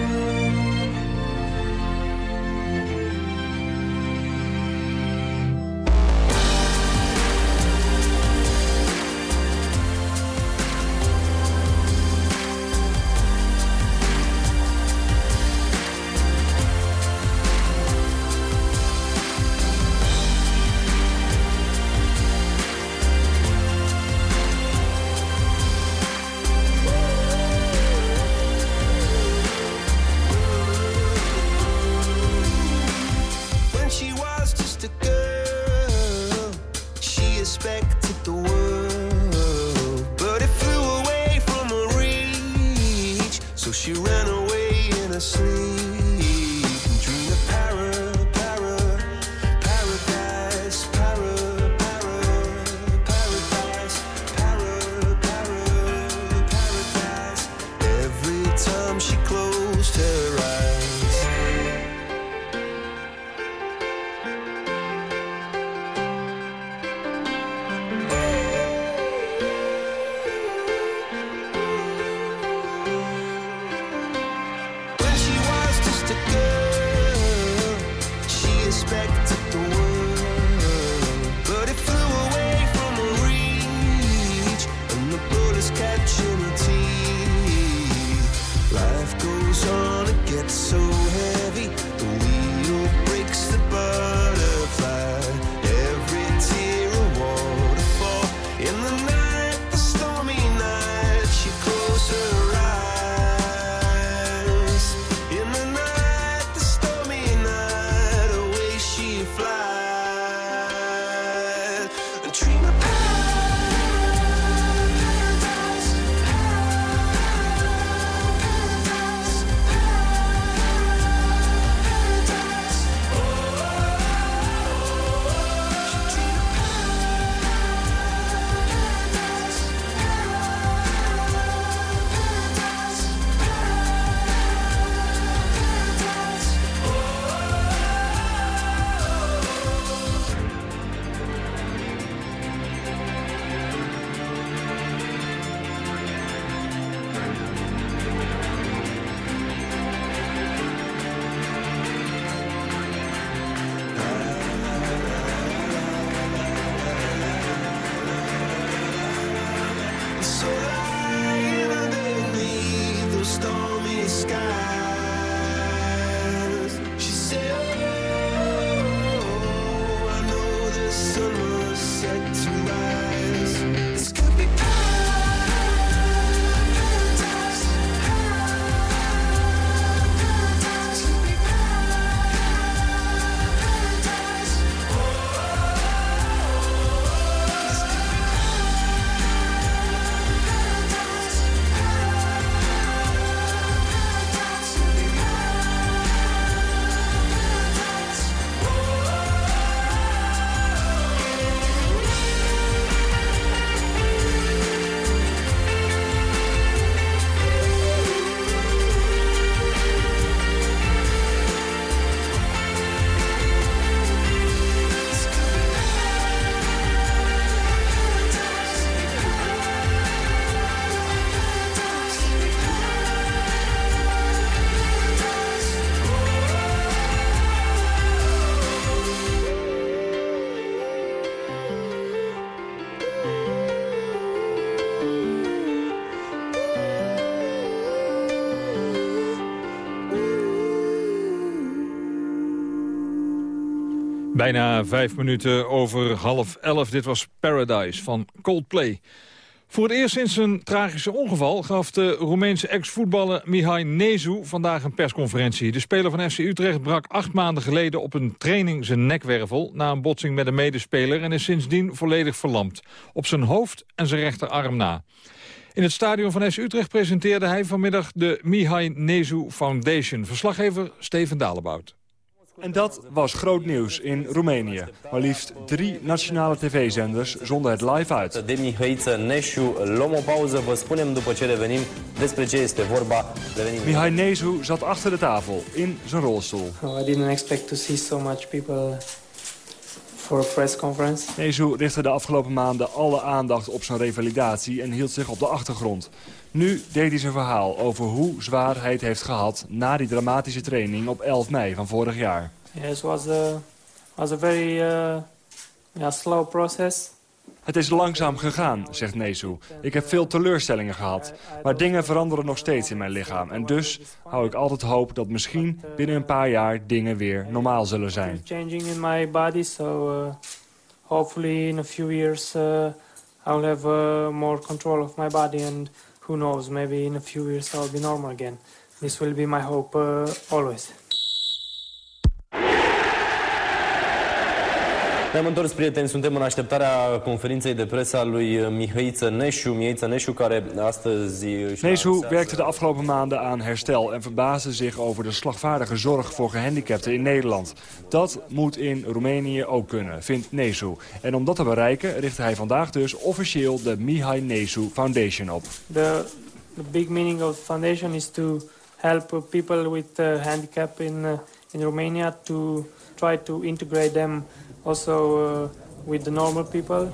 Bijna vijf minuten over half elf. Dit was Paradise van Coldplay. Voor het eerst sinds een tragische ongeval gaf de Roemeense ex-voetballer Mihai Nezu vandaag een persconferentie. De speler van FC Utrecht brak acht maanden geleden op een training zijn nekwervel na een botsing met een medespeler en is sindsdien volledig verlamd. Op zijn hoofd en zijn rechterarm na. In het stadion van FC Utrecht presenteerde hij vanmiddag de Mihai Nezu Foundation. Verslaggever Steven Dalebout. En dat was groot nieuws in Roemenië. Maar liefst drie nationale tv-zenders zonden het live uit. De Mihaiță Neșu, luăm o pauză, vă spunem după ce revenim despre ce este vorba. Revenim. Mihai Nezu zat achter de tafel in zijn rolstoel. Oh, I didn't expect to see so much people for a press conference. Nezu richtte de afgelopen maanden alle aandacht op zijn revalidatie en hield zich op de achtergrond. Nu deed hij zijn verhaal over hoe zwaar hij het heeft gehad na die dramatische training op 11 mei van vorig jaar. Yes, it was a, was a very uh, yeah, slow process. Het is langzaam gegaan, zegt Nezu. Ik heb veel teleurstellingen gehad. Maar dingen veranderen nog steeds in mijn lichaam. En dus hou ik altijd hoop dat misschien binnen een paar jaar dingen weer normaal zullen zijn. Changing in my body, so uh, hopefully in a few years I'll have more control of my body and who knows, maybe in a few years I'll be normal again. This will be my hope uh, always. Ne-am întors, prieteni, suntem în așteptarea conferinței de presă a lui Mihaiță Neșu. Mihaiță Neșu, care astăzi... Nezu lansează- werkte de afgelopen maanden aan herstel en verbaasde zich over de slagvaardige zorg voor gehandicapten in Nederland. Dat moet in Roemenië ook kunnen, vindt Nezu. En om dat te bereiken richtte hij vandaag dus officieel de Mihai Nezu Foundation op. The, the big meaning of the foundation is to help uh, people with uh, handicap in, uh, in Romania to try to integrate them also uh, with the normal people.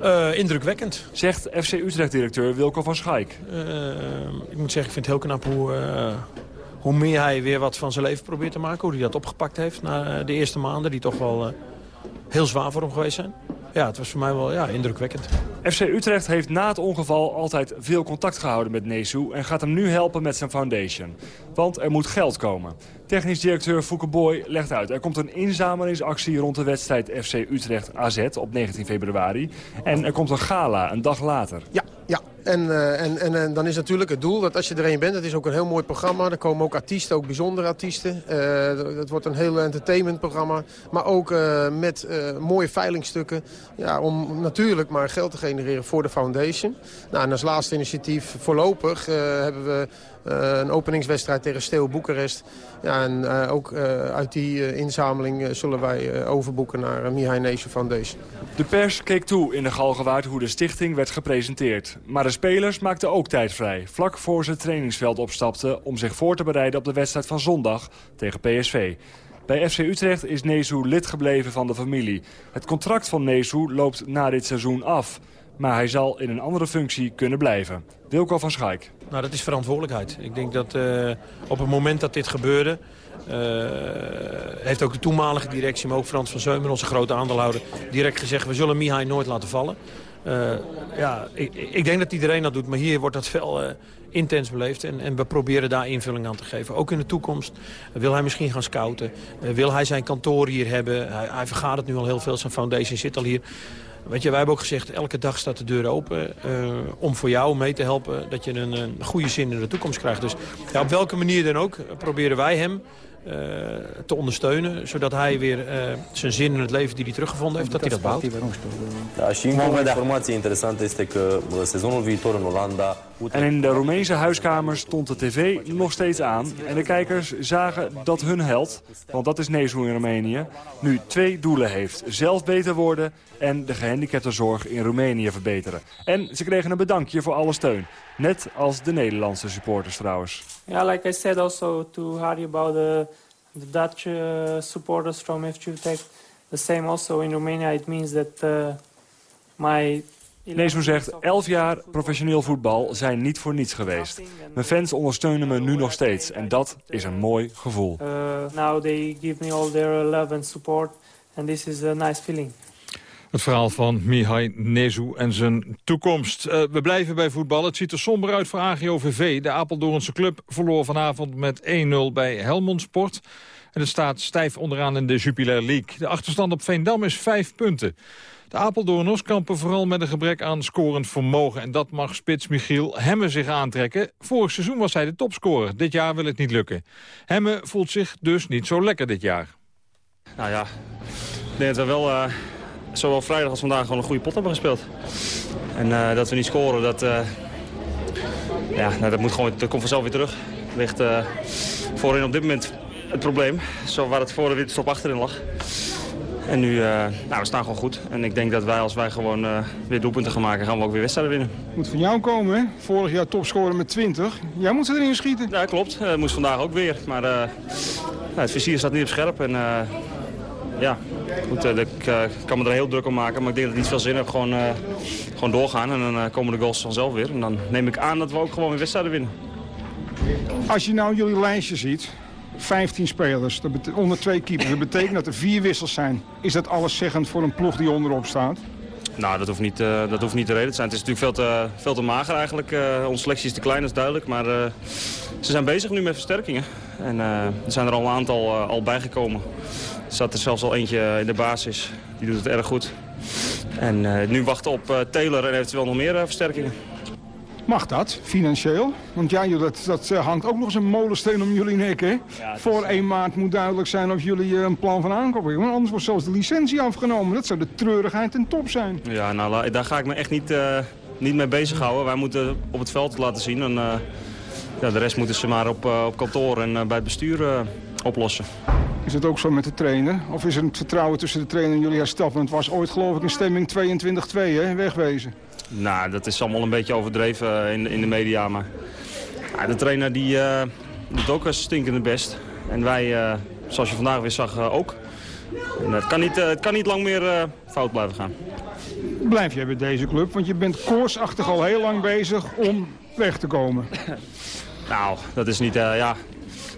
Eh, indrukwekkend. Zegt FC Utrecht-directeur Wilco van Schaik. Eh, ik moet zeggen, ik vind het heel knap hoe, eh, hoe meer hij weer wat van zijn leven probeert te maken. Hoe hij dat opgepakt heeft na de eerste maanden, die toch wel eh, heel zwaar voor hem geweest zijn. Ja, het was voor mij wel ja, indrukwekkend. FC Utrecht heeft na het ongeval altijd veel contact gehouden met Nezu... en gaat hem nu helpen met zijn foundation. Want er moet geld komen. Technisch directeur Fouke Boy legt uit... er komt een inzamelingsactie rond de wedstrijd FC Utrecht AZ op 19 februari. En er komt een gala een dag later. Ja, ja. En, eh, en, en, en dan is natuurlijk het doel dat als je er een bent... het is ook een heel mooi programma. Er komen ook artiesten, ook bijzondere artiesten. Eh, het wordt een heel entertainmentprogramma. Maar ook eh, met eh, mooie veilingstukken. Ja, om natuurlijk maar geld te genereren voor de foundation. Nou, en als laatste initiatief voorlopig eh, hebben we... eh, een openingswedstrijd tegen Steel Boekarest. Ja, en eh, ook eh, uit die eh, inzameling zullen wij overboeken naar Mihai Nation Foundation. De pers keek toe in de Galgenwaard hoe de stichting werd gepresenteerd. Maar de spelers maakten ook tijd vrij, vlak voor ze het trainingsveld opstapten... om zich voor te bereiden op de wedstrijd van zondag tegen PSV. Bij FC Utrecht is Nezu lid gebleven van de familie. Het contract van Nezu loopt na dit seizoen af. Maar hij zal in een andere functie kunnen blijven. Wilco van Schaik. Nou, dat is verantwoordelijkheid. Ik denk dat eh, op het moment dat dit gebeurde... eh, heeft ook de toenmalige directie, maar ook Frans van Zeumer, onze grote aandeelhouder... direct gezegd, we zullen Mihai nooit laten vallen. Eh, ja, ik, ik denk dat iedereen dat doet, maar hier wordt dat veel intens beleefd. En, en we proberen daar invulling aan te geven. Ook in de toekomst wil hij misschien gaan scouten. Wil hij zijn kantoor hier hebben. Hij, hij vergadert nu al heel veel, zijn foundation zit al hier. Weet je, wij hebben ook gezegd, elke dag staat de deur open eh, om voor jou mee te helpen dat je een, een goede zin in de toekomst krijgt. Dus ja, op welke manier dan ook proberen wij hem eh, te ondersteunen, zodat hij weer eh, zijn zin in het leven die hij teruggevonden heeft, dat hij dat bouwt. Da, și încă informație interesantă este că bă, sezonul viitor în Olanda... En in de Roemeense huiskamer stond de tv nog steeds aan. En de kijkers zagen dat hun held, want dat is Nezu in Roemenië... nu twee doelen heeft. Zelf beter worden en de gehandicaptenzorg in Roemenië verbeteren. En ze kregen een bedankje voor alle steun. Net als de Nederlandse supporters trouwens. Yeah, like I said also to Harry about the, the Dutch uh, supporters from FC Utrecht, the same also in Romania. It means that uh, my Nezu zegt, elf jaar professioneel voetbal zijn niet voor niets geweest. Mijn fans ondersteunen me nu nog steeds en dat is een mooi gevoel. uh, now they give me all their love and support, and this is a nice feeling. Het verhaal van Mihai Nezu en zijn toekomst. Eh, we blijven bij voetbal. Het ziet er somber uit voor AGOVV. De Apeldoornse club verloor vanavond met 1-0 bij Helmond Sport. En het staat stijf onderaan in de Jupiler League. De achterstand op Veendam is vijf punten. De Apeldoorners kampen vooral met een gebrek aan scorend vermogen. En dat mag spits Michiel Hemme zich aantrekken. Vorig seizoen was hij de topscorer. Dit jaar wil het niet lukken. Hemme voelt zich dus niet zo lekker dit jaar. Nou ja, ik denk dat we wel, eh, zowel vrijdag als vandaag gewoon een goede pot hebben gespeeld. En eh, dat we niet scoren, dat, eh, ja, nou, dat, moet gewoon, komt vanzelf weer terug. Ligt voorin op dit moment het probleem. Zo waar het voor de winterstop achterin lag. En nu, eh, nou, we staan gewoon goed. En ik denk dat wij, als wij gewoon eh, weer doelpunten gaan maken, gaan we ook weer wedstrijden winnen. Moet van jou komen, hè? Vorig jaar topscorer met 20. Jij moet erin schieten. Ja, klopt. Dat moest vandaag ook weer. Maar nou, het vizier staat niet op scherp. En ja, goed, ik kan me er heel druk om maken. Maar ik denk dat het niet veel zin heeft. Gewoon, gewoon doorgaan en dan komen de goals vanzelf weer. En dan neem ik aan dat we ook gewoon weer wedstrijden winnen. Als je nou jullie lijstje ziet, 15 spelers, onder twee keepers. Dat betekent dat er vier wissels zijn. Is dat alles zeggend voor een ploeg die onderop staat? Nou, dat hoeft niet, eh, dat hoeft niet de reden te zijn. Het is natuurlijk veel te, veel te mager eigenlijk. Eh, onze selectie is te klein, dat is duidelijk. Maar eh, ze zijn bezig nu met versterkingen. En er zijn er al een aantal al bijgekomen. Er zat er zelfs al eentje in de basis. Die doet het erg goed. En nu wachten op Taylor en eventueel nog meer versterkingen. Mag dat, financieel? Want ja, joh, dat, dat eh, hangt ook nog eens een molensteen om jullie nek, hè? Voor 1 maart moet duidelijk zijn of jullie eh, een plan van aankoop hebben. Want anders wordt zelfs de licentie afgenomen. Dat zou de treurigheid ten top zijn. Ja, nou, daar ga ik me echt niet, eh, niet mee bezighouden. Wij moeten op het veld laten zien. En, ja, de rest moeten ze maar op, op kantoor en bij het bestuur oplossen. Is het ook zo met de trainer? Of is er het vertrouwen tussen de trainer en jullie het was ooit geloof ik een stemming 22-2, hè? Wegwezen. Nou, dat is allemaal een beetje overdreven eh, in, de- in de media. Maar ja, de trainer die eh, doet ook een stinkende best. En wij, eh, zoals je vandaag weer zag, eh, ook. En het, kan niet, eh, het kan niet lang meer eh, fout blijven gaan. Blijf jij bij deze club? Want je bent koortsachtig al heel lang bezig om weg te komen. Nou, dat is niet... eh, ja,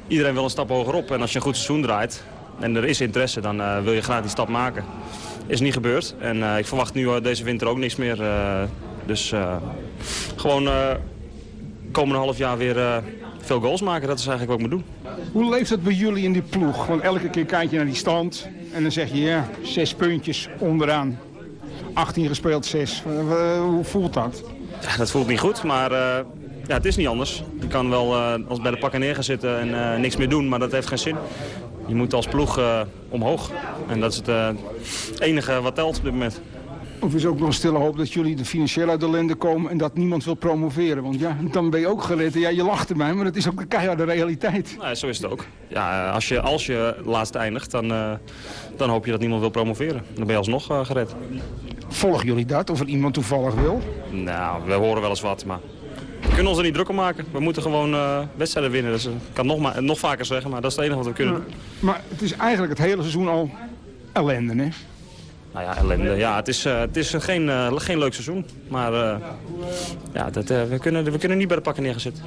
iedereen wil een stap hogerop. En als je een goed seizoen draait en er is interesse, dan eh, wil je graag die stap maken. Is niet gebeurd. En eh, ik verwacht nu eh, deze winter ook niks meer. eh, dus gewoon komende half jaar weer veel goals maken. Dat is eigenlijk wat ik moet doen. Hoe leeft het bij jullie in die ploeg? Want elke keer kijk je naar die stand en dan zeg je ja, zes puntjes onderaan. 18 gespeeld, 6. hoe voelt dat? Ja, dat voelt niet goed, maar ja, het is niet anders. Je kan wel als bij de pakken neer gaan zitten en niks meer doen, maar dat heeft geen zin. Je moet als ploeg eh, omhoog. En dat is het eh, enige wat telt op dit moment. Of is ook nog een stille hoop dat jullie de financieel uit de lende komen en dat niemand wil promoveren? Want ja, dan ben je ook gered. Ja, je lacht erbij, maar dat is ook de keiharde realiteit. Nou, zo is het ook. Ja, eh, als je, als je laatst eindigt, dan, dan hoop je dat niemand wil promoveren. Dan ben je alsnog gered. Volgen jullie dat? Of er iemand toevallig wil? Nou, we horen wel eens wat, maar we kunnen ons er niet druk om maken. We moeten gewoon eh, wedstrijden winnen. Dus, ik kan nog, maar, nog vaker zeggen, maar dat is het enige wat we kunnen. Maar het is eigenlijk het hele seizoen al ellende, hè? Nou ja, ellende. Ja, het is, eh, het is geen, geen leuk seizoen. Maar eh, ja, dat, we, kunnen, we kunnen niet bij de pakken neergezet.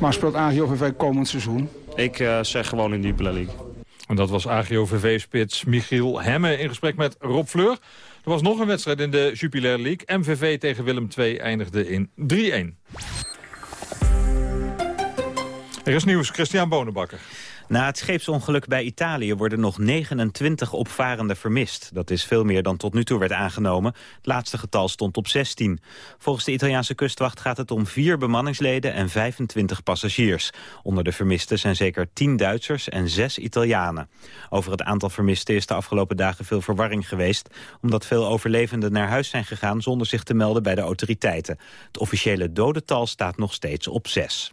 Maar speelt AGOVV komend seizoen? Ik eh, zeg gewoon in Jupiler League. En dat was AGO-VV-spits Michiel Hemme in gesprek met Rob Fleur. Er was nog een wedstrijd in de Jupiler League. MVV tegen Willem II eindigde in 3-1. Er is nieuws, Christian Bonenbakker. Na het scheepsongeluk bij Italië worden nog 29 opvarenden vermist. Dat is veel meer dan tot nu toe werd aangenomen. Het laatste getal stond op 16. Volgens de Italiaanse kustwacht gaat het om vier bemanningsleden en 25 passagiers. Onder de vermisten zijn zeker 10 Duitsers en 6 Italianen. Over het aantal vermisten is de afgelopen dagen veel verwarring geweest... omdat veel overlevenden naar huis zijn gegaan zonder zich te melden bij de autoriteiten. Het officiële dodental staat nog steeds op 6.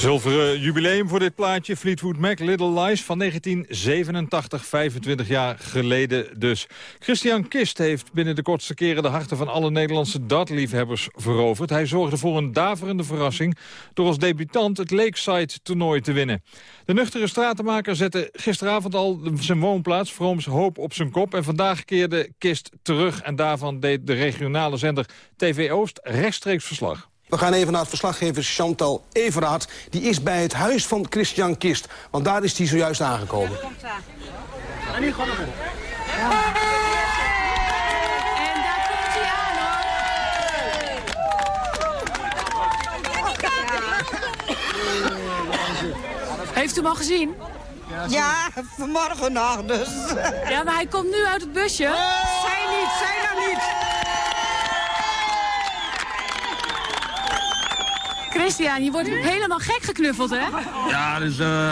Zilveren jubileum voor dit plaatje. Fleetwood Mac, Little Lies van 1987, 25 jaar geleden dus. Christian Kist heeft binnen de kortste keren de harten van alle Nederlandse dartliefhebbers veroverd. Hij zorgde voor een daverende verrassing door als debutant het Lakeside toernooi te winnen. De nuchtere stratenmaker zette gisteravond al zijn woonplaats Vrooms Hoop op zijn kop. En vandaag keerde Kist terug en daarvan deed de regionale zender TV Oost rechtstreeks verslag. We gaan even naar het verslaggever Chantal Everaert. Die is bij het huis van Christian Kist. Want daar is hij zojuist aangekomen. En nu gaan we. Heeft u hem al gezien? Ja, vanmorgen nog dus. Ja, maar hij komt nu uit het busje. Zij niet, zij nog niet. Christian, je wordt helemaal gek geknuffeld, hè? Ja, dat is eh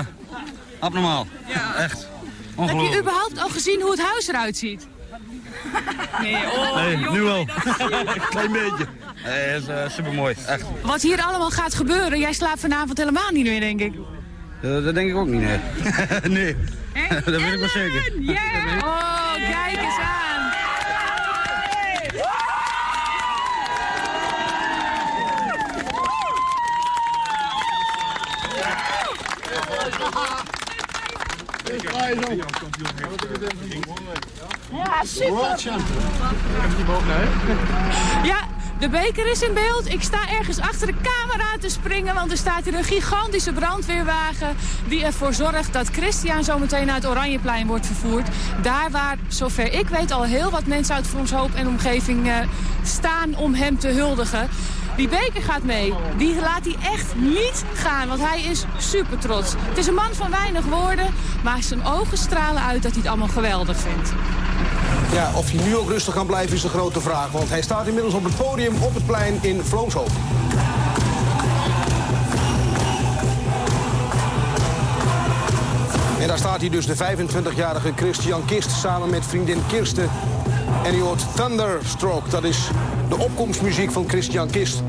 abnormaal. Echt. Heb je überhaupt al gezien hoe het huis eruit ziet? Nee, oh, Nee, jongen, nu wel. Klein beetje. Nee, dat is eh, supermooi. Echt. Wat hier allemaal gaat gebeuren, jij slaapt vanavond helemaal niet meer, denk ik. Eh, dat denk ik ook niet, nee. nee. dat weet ik wel zeker. Oh, kijk eens aan. Ja, super. Ja, de beker is in beeld. Ik sta ergens achter de camera te springen, want er staat hier een gigantische brandweerwagen die ervoor zorgt dat Christian zometeen naar het Oranjeplein wordt vervoerd. Daar waar, zover ik weet, al heel wat mensen uit Fronshoop en omgeving eh, staan om hem te huldigen. Die beker gaat mee. Die laat hij echt niet gaan, want hij is super trots. Het is een man van weinig woorden, maar zijn ogen stralen uit dat hij het allemaal geweldig vindt. Ja, of hij nu ook rustig kan blijven is de grote vraag. Want hij staat inmiddels op het podium op het plein in Vroomshoop. En daar staat hij dus, de 25-jarige Christian Kist, samen met vriendin Kirsten. En hij hoort Thunderstroke, dat is de opkomstmuziek van Christian Kist.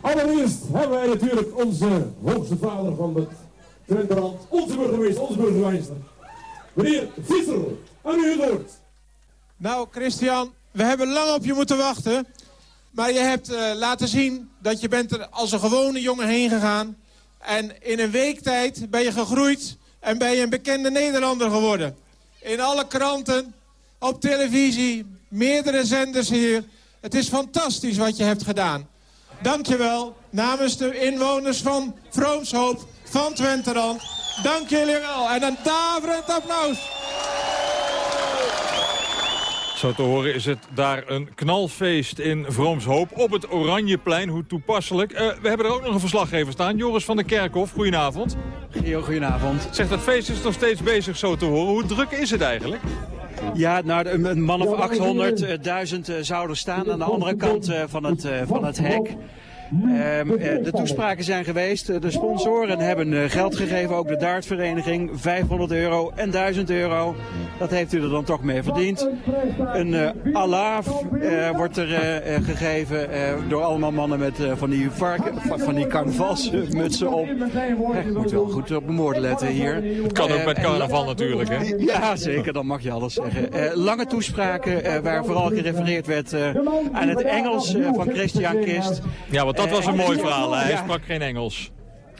Allereerst hebben wij natuurlijk onze hoogste vader van het Twenterand, onze burgemeester, onze burgemeester. Meneer Visser, aan u het woord. Nou, Christian, we hebben lang op je moeten wachten. Maar je hebt eh, laten zien dat je bent er als een gewone jongen heen gegaan. En in een week tijd ben je gegroeid en ben je een bekende Nederlander geworden. In alle kranten, op televisie, meerdere zenders hier. Het is fantastisch wat je hebt gedaan. Dankjewel namens de inwoners van Vroomshoop, van Twenterand. Dank jullie wel en een daverend applaus. Zo te horen is het daar een knalfeest in Vroomshoop op het Oranjeplein. Hoe toepasselijk. Eh, we hebben er ook nog een verslaggever staan. Joris van der Kerkhof, goedenavond. Gio, goedenavond. Zegt dat feest is nog steeds bezig zo te horen. Hoe druk is het eigenlijk? Ja, nou, een, man of 800, eh, 1000 eh, zouden staan aan de andere kant eh, van, het, eh, van het hek. Ehm, eh, de toespraken zijn geweest. De sponsoren hebben eh, geld gegeven, ook de dartvereniging. 500 euro en 1000 euro. Dat heeft u er dan toch mee verdiend. Een eh alaaf wordt er gegeven door allemaal mannen met van die, varken, van- die carnavalsmutsen op. Ik moet wel goed op mijn letten hier. Het kan ook met carnaval natuurlijk, hè? ja, zeker, dan mag je alles zeggen. Lange toespraken waar vooral gerefereerd werd aan het Engels van Christian Kist. Ja, want dat was een mooi verhaal. Hij sprak geen Engels.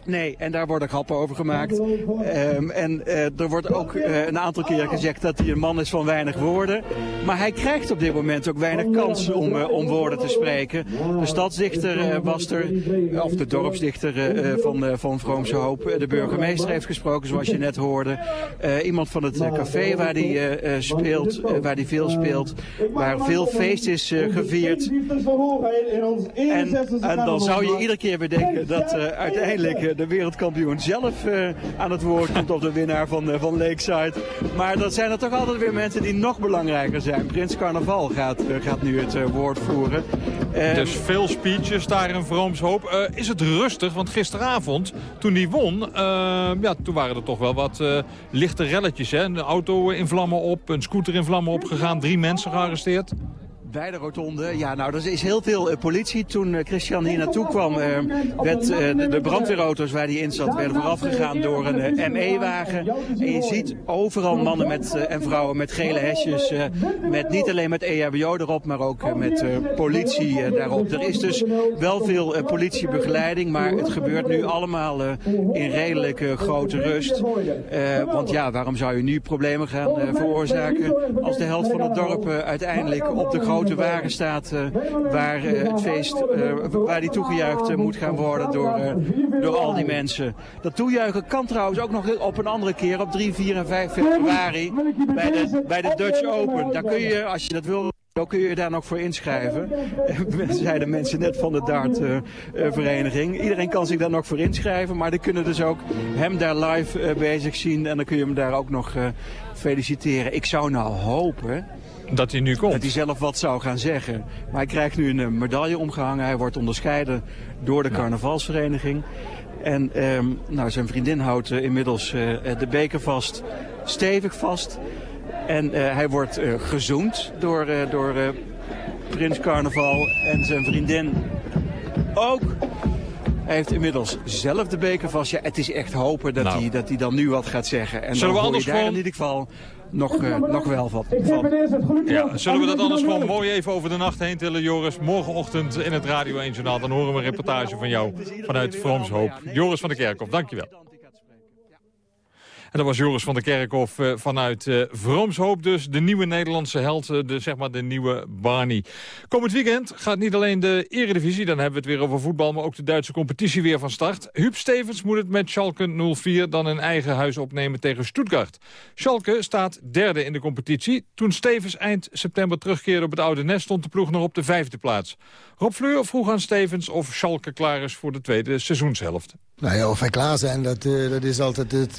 Nee, en daar worden grappen over gemaakt. Ehm, en eh, er wordt ook eh, een aantal keren gezegd dat hij een man is van weinig woorden. Maar hij krijgt op dit moment ook weinig kans om, eh, om woorden te spreken. De stadsdichter was er, of de dorpsdichter van, van Vroomse Hoop. De burgemeester heeft gesproken, zoals je net hoorde. Iemand van het café waar hij speelt, waar hij veel speelt. Waar veel feest is gevierd. En, dan zou je iedere keer bedenken dat uiteindelijk de wereldkampioen zelf eh, aan het woord komt of de winnaar van, eh, van Lakeside. Maar dat zijn er toch altijd weer mensen die nog belangrijker zijn. Prins Carnaval gaat, eh, gaat nu het woord voeren. Dus veel speeches daar in Vroomshoop. Is het rustig? Want gisteravond, toen hij won, ja, toen waren er toch wel wat lichte relletjes. Hè? Een auto in vlammen op, een scooter in vlammen opgegaan, drie mensen gearresteerd. Bij de rotonde, ja, nou, er is heel veel eh, politie. Toen eh, Christian hier naartoe kwam, eh, werd, de, brandweerauto's waar hij in zat, werden vooraf gegaan door een ME-wagen. En je ziet overal mannen met, en vrouwen met gele hesjes, met niet alleen met EHBO erop, maar ook met politie daarop. Er is dus wel veel politiebegeleiding, maar het gebeurt nu allemaal in redelijk grote rust. Want ja, waarom zou je nu problemen gaan veroorzaken als de helft van het dorp uiteindelijk op de grote wagen staat eh, waar eh, het feest, eh, waar die toegejuicht moet gaan worden door, door al die mensen. Dat toejuichen kan trouwens ook nog op een andere keer op 3, 4 en 5 februari bij de, bij de Dutch Open. Daar kun je, als je dat wil, dan kun je daar nog voor inschrijven. Zeiden mensen net van de dartvereniging. Iedereen kan zich daar nog voor inschrijven. Maar dan kunnen dus ook hem daar live bezig zien. En dan kun je hem daar ook nog feliciteren. Ik zou nou hopen... Dat hij nu komt. Dat hij zelf wat zou gaan zeggen. Maar hij krijgt nu een eh, medaille omgehangen. Hij wordt onderscheiden door de carnavalsvereniging. En ehm, nou, zijn vriendin houdt eh, inmiddels eh, de beker vast, stevig vast. En hij wordt gezoend door, door Prins Carnaval en zijn vriendin ook. Hij heeft inmiddels zelf de beker vast. Ja, het is echt hopen dat, Nou. hij, dat hij dan nu wat gaat zeggen. En Zullen we dan hoor anders je daar gewoon- in ieder geval nog, eh, nog wel wat van. Ja, zullen we dat anders gewoon mooi even over de nacht heen tillen, Joris? Morgenochtend in het Radio 1 Journaal. Dan horen we een reportage van jou vanuit Vroomshoop. Joris van der Kerkhof, dankjewel. En dat was Joris van der Kerkhof eh, vanuit eh Vroomshoop dus. De nieuwe Nederlandse held, eh, de, zeg maar de nieuwe Barney. Komend weekend gaat niet alleen de eredivisie, dan hebben we het weer over voetbal... maar ook de Duitse competitie weer van start. Huub Stevens moet het met Schalke 04 dan in eigen huis opnemen tegen Stuttgart. Schalke staat derde in de competitie. Toen Stevens eind september terugkeerde op het oude nest... stond de ploeg nog op de vijfde plaats. Rob Fleur vroeg aan Stevens of Schalke klaar is voor de tweede seizoenshelft. Nou ja, of wij klaar zijn, dat, dat is altijd het,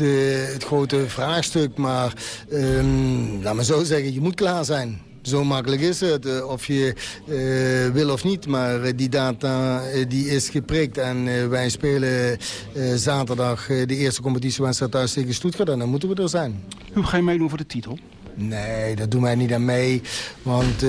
het grote vraagstuk. Maar ehm, laat me zo zeggen, je moet klaar zijn. Zo makkelijk is het, eh, of je eh, wil of niet. Maar eh, die data die is geprikt. En wij spelen zaterdag de eerste competitiewedstrijd thuis tegen Stuttgart. En dan moeten we er zijn. U ga je meedoen voor de titel? Nee, dat doen wij niet aan mee. Want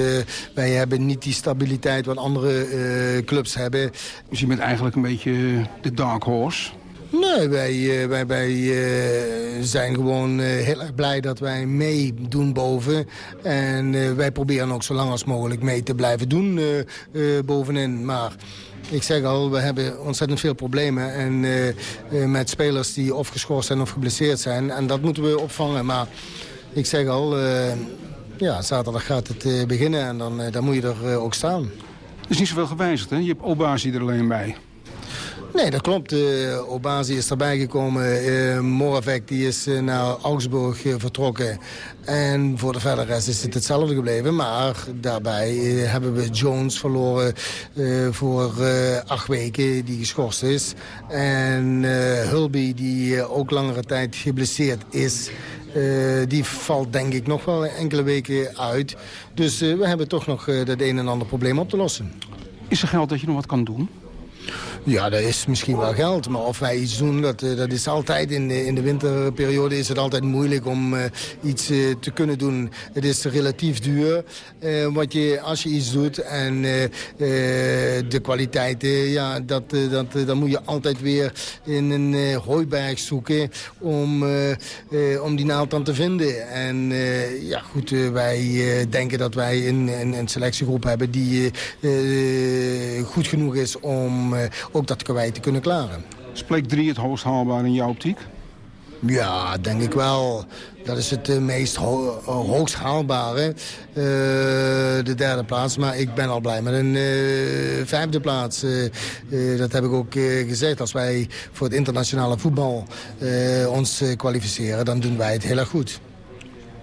wij hebben niet die stabiliteit wat andere clubs hebben. Dus je bent eigenlijk een beetje de dark horse? Nee, wij, eh, wij, wij eh, zijn gewoon eh, heel erg blij dat wij meedoen boven. En wij proberen ook zo lang als mogelijk mee te blijven doen bovenin. Maar ik zeg al, we hebben ontzettend veel problemen. En met spelers die of geschorst zijn of geblesseerd zijn. En dat moeten we opvangen. Maar ik zeg al, ja, zaterdag gaat het beginnen. En dan, dan moet je er ook staan. Er is niet zoveel gewijzigd, hè? Je hebt Obazi er alleen bij. Nee, dat klopt. Uh, Obazi is erbij gekomen. Uh, Moravec die is uh, naar Augsburg vertrokken. En voor de verdere rest is het hetzelfde gebleven. Maar daarbij hebben we Jones verloren voor acht weken, die geschorst is. En Hulby, die ook langere tijd geblesseerd is... Die valt denk ik nog wel enkele weken uit. Dus we hebben toch nog uh, dat een en ander probleem op te lossen. Is er geld dat je nog wat kan doen? Ja, dat is misschien wel geld. Maar of wij iets doen, dat, dat is altijd in de, in de winterperiode is het altijd moeilijk om uh, iets uh, te kunnen doen. Het is relatief duur wat je, als je iets doet. En de kwaliteit, ja, dat, dat, dan moet je altijd weer in een hooiberg zoeken om, om die naald dan te vinden. En ja, goed, wij denken dat wij een, een, een selectiegroep hebben die goed genoeg is om ook dat kwijt te kunnen klaren. Spreekt 3 het hoogst haalbaar in jouw optiek? Ja, denk ik wel. Dat is het uh, meest ho hoogst haalbare, uh, de derde plaats. Maar ik ben al blij met een uh, vijfde plaats. dat heb ik ook gezegd. Als wij voor het internationale voetbal ons kwalificeren, dan doen wij het heel erg goed.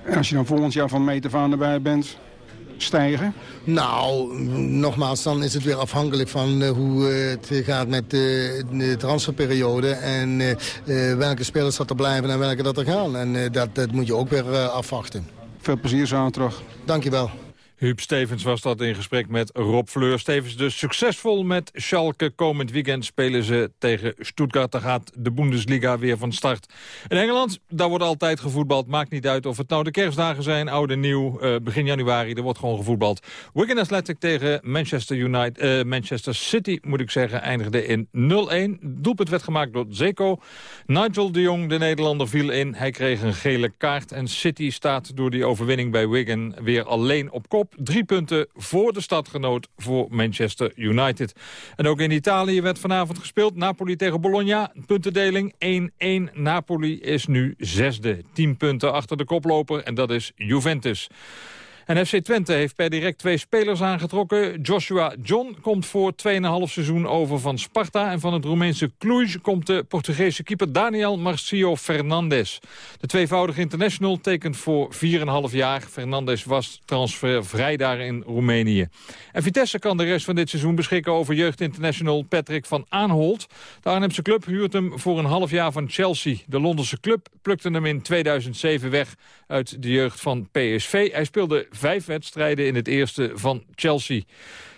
En als je dan volgend jaar van meter van erbij bent, stijgen? Nou, nogmaals, dan is het weer afhankelijk van uh, hoe uh, het gaat met uh, de transferperiode... en welke spelers dat er blijven en welke dat er gaan. En dat, dat moet je ook weer afwachten. Veel plezier zaterdag. Dankjewel. Huub Stevens was dat in gesprek met Rob Fleur. Stevens dus succesvol met Schalke. Komend weekend spelen ze tegen Stuttgart. Daar gaat de Bundesliga weer van start. In Engeland, daar wordt altijd gevoetbald. Maakt niet uit of het nou de kerstdagen zijn, oud en nieuw. Uh, begin januari, er wordt gewoon gevoetbald. Wigan Athletic tegen Manchester, United, uh, Manchester City, moet ik zeggen, eindigde in 0-1. Doelpunt werd gemaakt door Zeko. Nigel de Jong, de Nederlander, viel in. Hij kreeg een gele kaart. En City staat door die overwinning bij Wigan weer alleen op kop. Drie punten voor de stadgenoot voor Manchester United. En ook in Italië werd vanavond gespeeld. Napoli tegen Bologna. Puntendeling 1-1. Napoli is nu zesde. Tien punten achter de koploper en dat is Juventus. En FC Twente heeft per direct twee spelers aangetrokken. Joshua John komt voor 2,5 seizoen over van Sparta. En van het Roemeense Cluj komt de Portugese keeper Daniel Marcio Fernandes. De tweevoudige international tekent voor 4,5 jaar. Fernandes was transfervrij daar in Roemenië. En Vitesse kan de rest van dit seizoen beschikken over jeugdinternational Patrick van Aanholt. De Arnhemse club huurt hem voor een half jaar van Chelsea. De Londense club plukte hem in 2007 weg uit de jeugd van PSV. Hij speelde vijf wedstrijden in het eerste van Chelsea.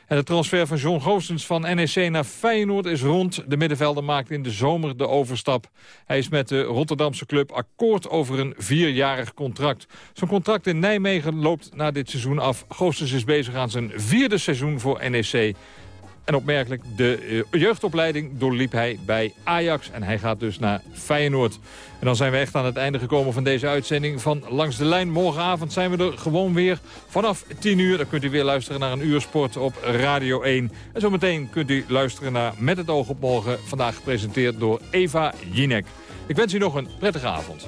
En de transfer van John Goossens van NEC naar Feyenoord is rond. De middenvelder maakt in de zomer de overstap. Hij is met de Rotterdamse club akkoord over een vierjarig contract. Zijn contract in Nijmegen loopt na dit seizoen af. Goossens is bezig aan zijn vierde seizoen voor NEC. En opmerkelijk, de uh, jeugdopleiding doorliep hij bij Ajax. En hij gaat dus naar Feyenoord. En dan zijn we echt aan het einde gekomen van deze uitzending van Langs de Lijn. Morgenavond zijn we er gewoon weer vanaf 10 uur. Dan kunt u weer luisteren naar een uur sport op Radio 1. En zometeen kunt u luisteren naar Met het oog op morgen. Vandaag gepresenteerd door Eva Jinek. Ik wens u nog een prettige avond.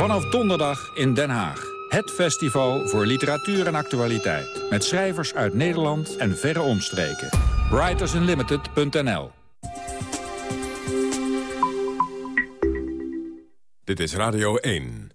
Vanaf donderdag in Den Haag. Het festival voor literatuur en actualiteit. Met schrijvers uit Nederland en verre omstreken. Writersunlimited.nl Dit is Radio 1.